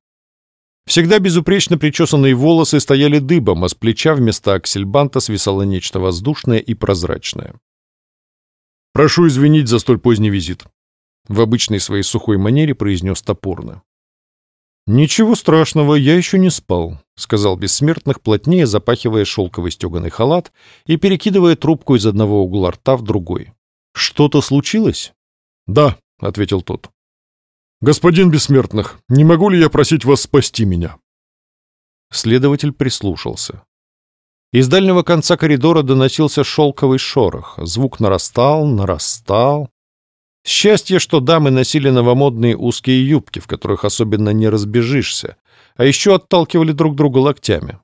Всегда безупречно причесанные волосы стояли дыбом, а с плеча вместо аксельбанта свисало нечто воздушное и прозрачное. «Прошу извинить за столь поздний визит», — в обычной своей сухой манере произнес топорно. «Ничего страшного, я еще не спал», — сказал Бессмертных, плотнее запахивая шелковый стеганый халат и перекидывая трубку из одного угла рта в другой. «Что-то случилось?» «Да», — ответил тот. «Господин Бессмертных, не могу ли я просить вас спасти меня?» Следователь прислушался. Из дальнего конца коридора доносился шелковый шорох. Звук нарастал, нарастал. Счастье, что дамы носили новомодные узкие юбки, в которых особенно не разбежишься, а еще отталкивали друг друга локтями.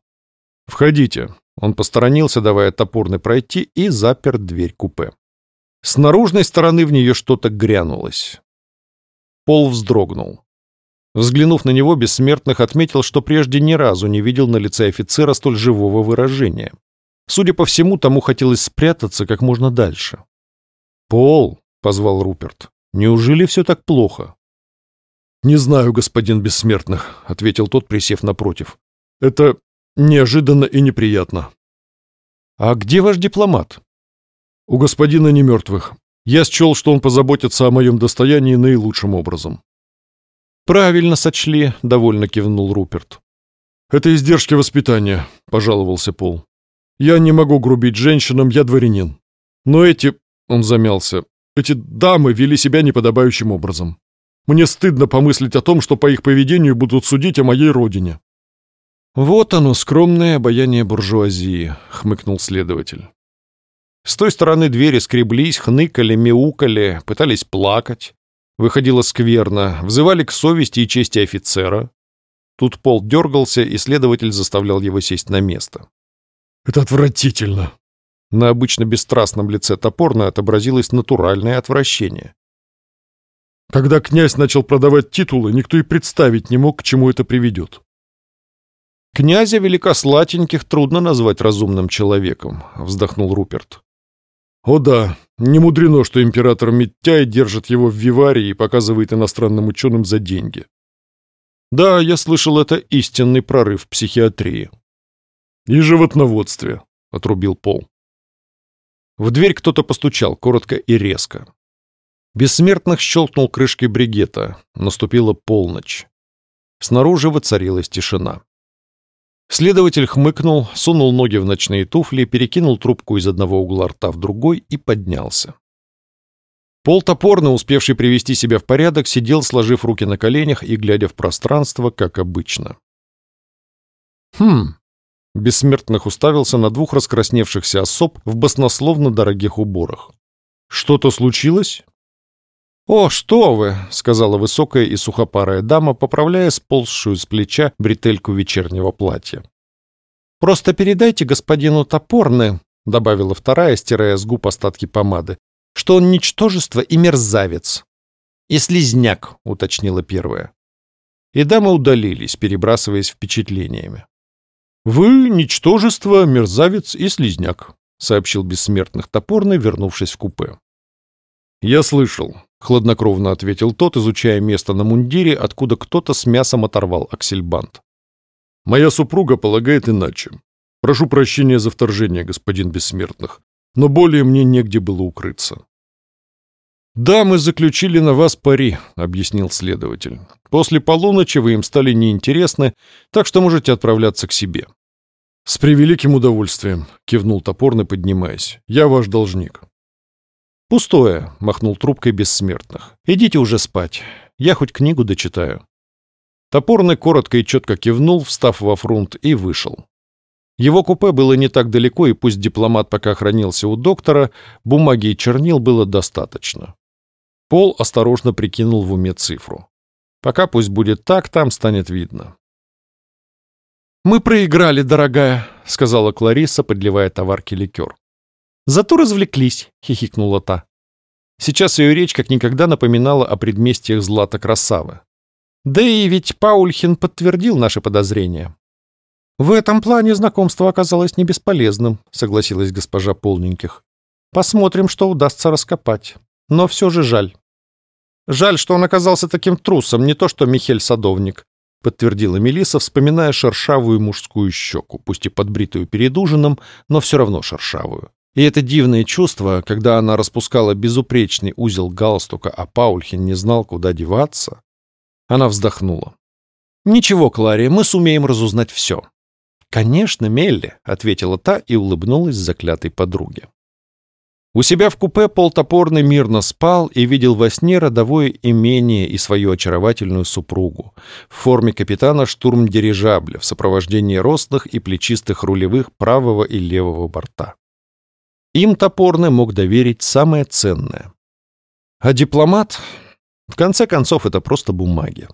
«Входите». Он посторонился, давая топорный пройти, и запер дверь купе. С наружной стороны в нее что-то грянулось. Пол вздрогнул. Взглянув на него, Бессмертных отметил, что прежде ни разу не видел на лице офицера столь живого выражения. Судя по всему, тому хотелось спрятаться как можно дальше. «Пол!» — позвал Руперт. «Неужели все так плохо?» «Не знаю, господин Бессмертных», — ответил тот, присев напротив. «Это неожиданно и неприятно». «А где ваш дипломат?» «У господина немертвых. Я счел, что он позаботится о моем достоянии наилучшим образом. «Правильно сочли», — довольно кивнул Руперт. «Это издержки воспитания», — пожаловался Пол. «Я не могу грубить женщинам, я дворянин. Но эти...» — он замялся. «Эти дамы вели себя неподобающим образом. Мне стыдно помыслить о том, что по их поведению будут судить о моей родине». «Вот оно, скромное обаяние буржуазии», — хмыкнул следователь. С той стороны двери скреблись, хныкали, мяукали, пытались плакать. Выходило скверно, взывали к совести и чести офицера. Тут Пол дергался, и следователь заставлял его сесть на место. «Это отвратительно!» На обычно бесстрастном лице топорно отобразилось натуральное отвращение. Когда князь начал продавать титулы, никто и представить не мог, к чему это приведет. «Князя Великослатеньких трудно назвать разумным человеком», — вздохнул Руперт. О да, не мудрено, что император Миттяй держит его в Виваре и показывает иностранным ученым за деньги. Да, я слышал, это истинный прорыв психиатрии. И животноводстве, отрубил Пол. В дверь кто-то постучал, коротко и резко. Бессмертных щелкнул крышкой бригета. Наступила полночь. Снаружи воцарилась тишина. Следователь хмыкнул, сунул ноги в ночные туфли, перекинул трубку из одного угла рта в другой и поднялся. Пол топорно, успевший привести себя в порядок, сидел, сложив руки на коленях и глядя в пространство, как обычно. «Хм...» Бессмертных уставился на двух раскрасневшихся особ в баснословно дорогих уборах. «Что-то случилось?» «О, что вы!» — сказала высокая и сухопарая дама, поправляя сползшую с плеча бретельку вечернего платья. «Просто передайте господину Топорны», — добавила вторая, стирая с губ остатки помады, «что он ничтожество и мерзавец». «И слизняк», — уточнила первая. И дамы удалились, перебрасываясь впечатлениями. «Вы — ничтожество, мерзавец и слизняк», — сообщил бессмертных топорный, вернувшись в купе. «Я слышал», — хладнокровно ответил тот, изучая место на мундире, откуда кто-то с мясом оторвал аксельбант. «Моя супруга полагает иначе. Прошу прощения за вторжение, господин Бессмертных, но более мне негде было укрыться». «Да, мы заключили на вас пари», — объяснил следователь. «После полуночи вы им стали неинтересны, так что можете отправляться к себе». «С превеликим удовольствием», — кивнул топорный, поднимаясь. «Я ваш должник». «Пустое», — махнул трубкой бессмертных. «Идите уже спать. Я хоть книгу дочитаю». Топорный коротко и четко кивнул, встав во фрунт, и вышел. Его купе было не так далеко, и пусть дипломат пока хранился у доктора, бумаги и чернил было достаточно. Пол осторожно прикинул в уме цифру. Пока пусть будет так, там станет видно. «Мы проиграли, дорогая», — сказала Клариса, подливая товарки ликер. «Зато развлеклись», — хихикнула та. Сейчас ее речь как никогда напоминала о предместьях Злата Красавы. Да и ведь Паульхин подтвердил наши подозрения. «В этом плане знакомство оказалось не бесполезным», — согласилась госпожа Полненьких. «Посмотрим, что удастся раскопать. Но все же жаль». «Жаль, что он оказался таким трусом, не то что Михель Садовник», — подтвердила Мелиса, вспоминая шершавую мужскую щеку, пусть и подбритую перед ужином, но все равно шершавую. И это дивное чувство, когда она распускала безупречный узел галстука, а Паульхин не знал, куда деваться. Она вздохнула. «Ничего, Клари, мы сумеем разузнать все. «Конечно, Мелли», — ответила та и улыбнулась заклятой подруге. У себя в купе полтопорный мирно спал и видел во сне родовое имение и свою очаровательную супругу в форме капитана штурмдирижабля в сопровождении рослых и плечистых рулевых правого и левого борта. Им топорный мог доверить самое ценное. А дипломат, в конце концов, это просто бумаги.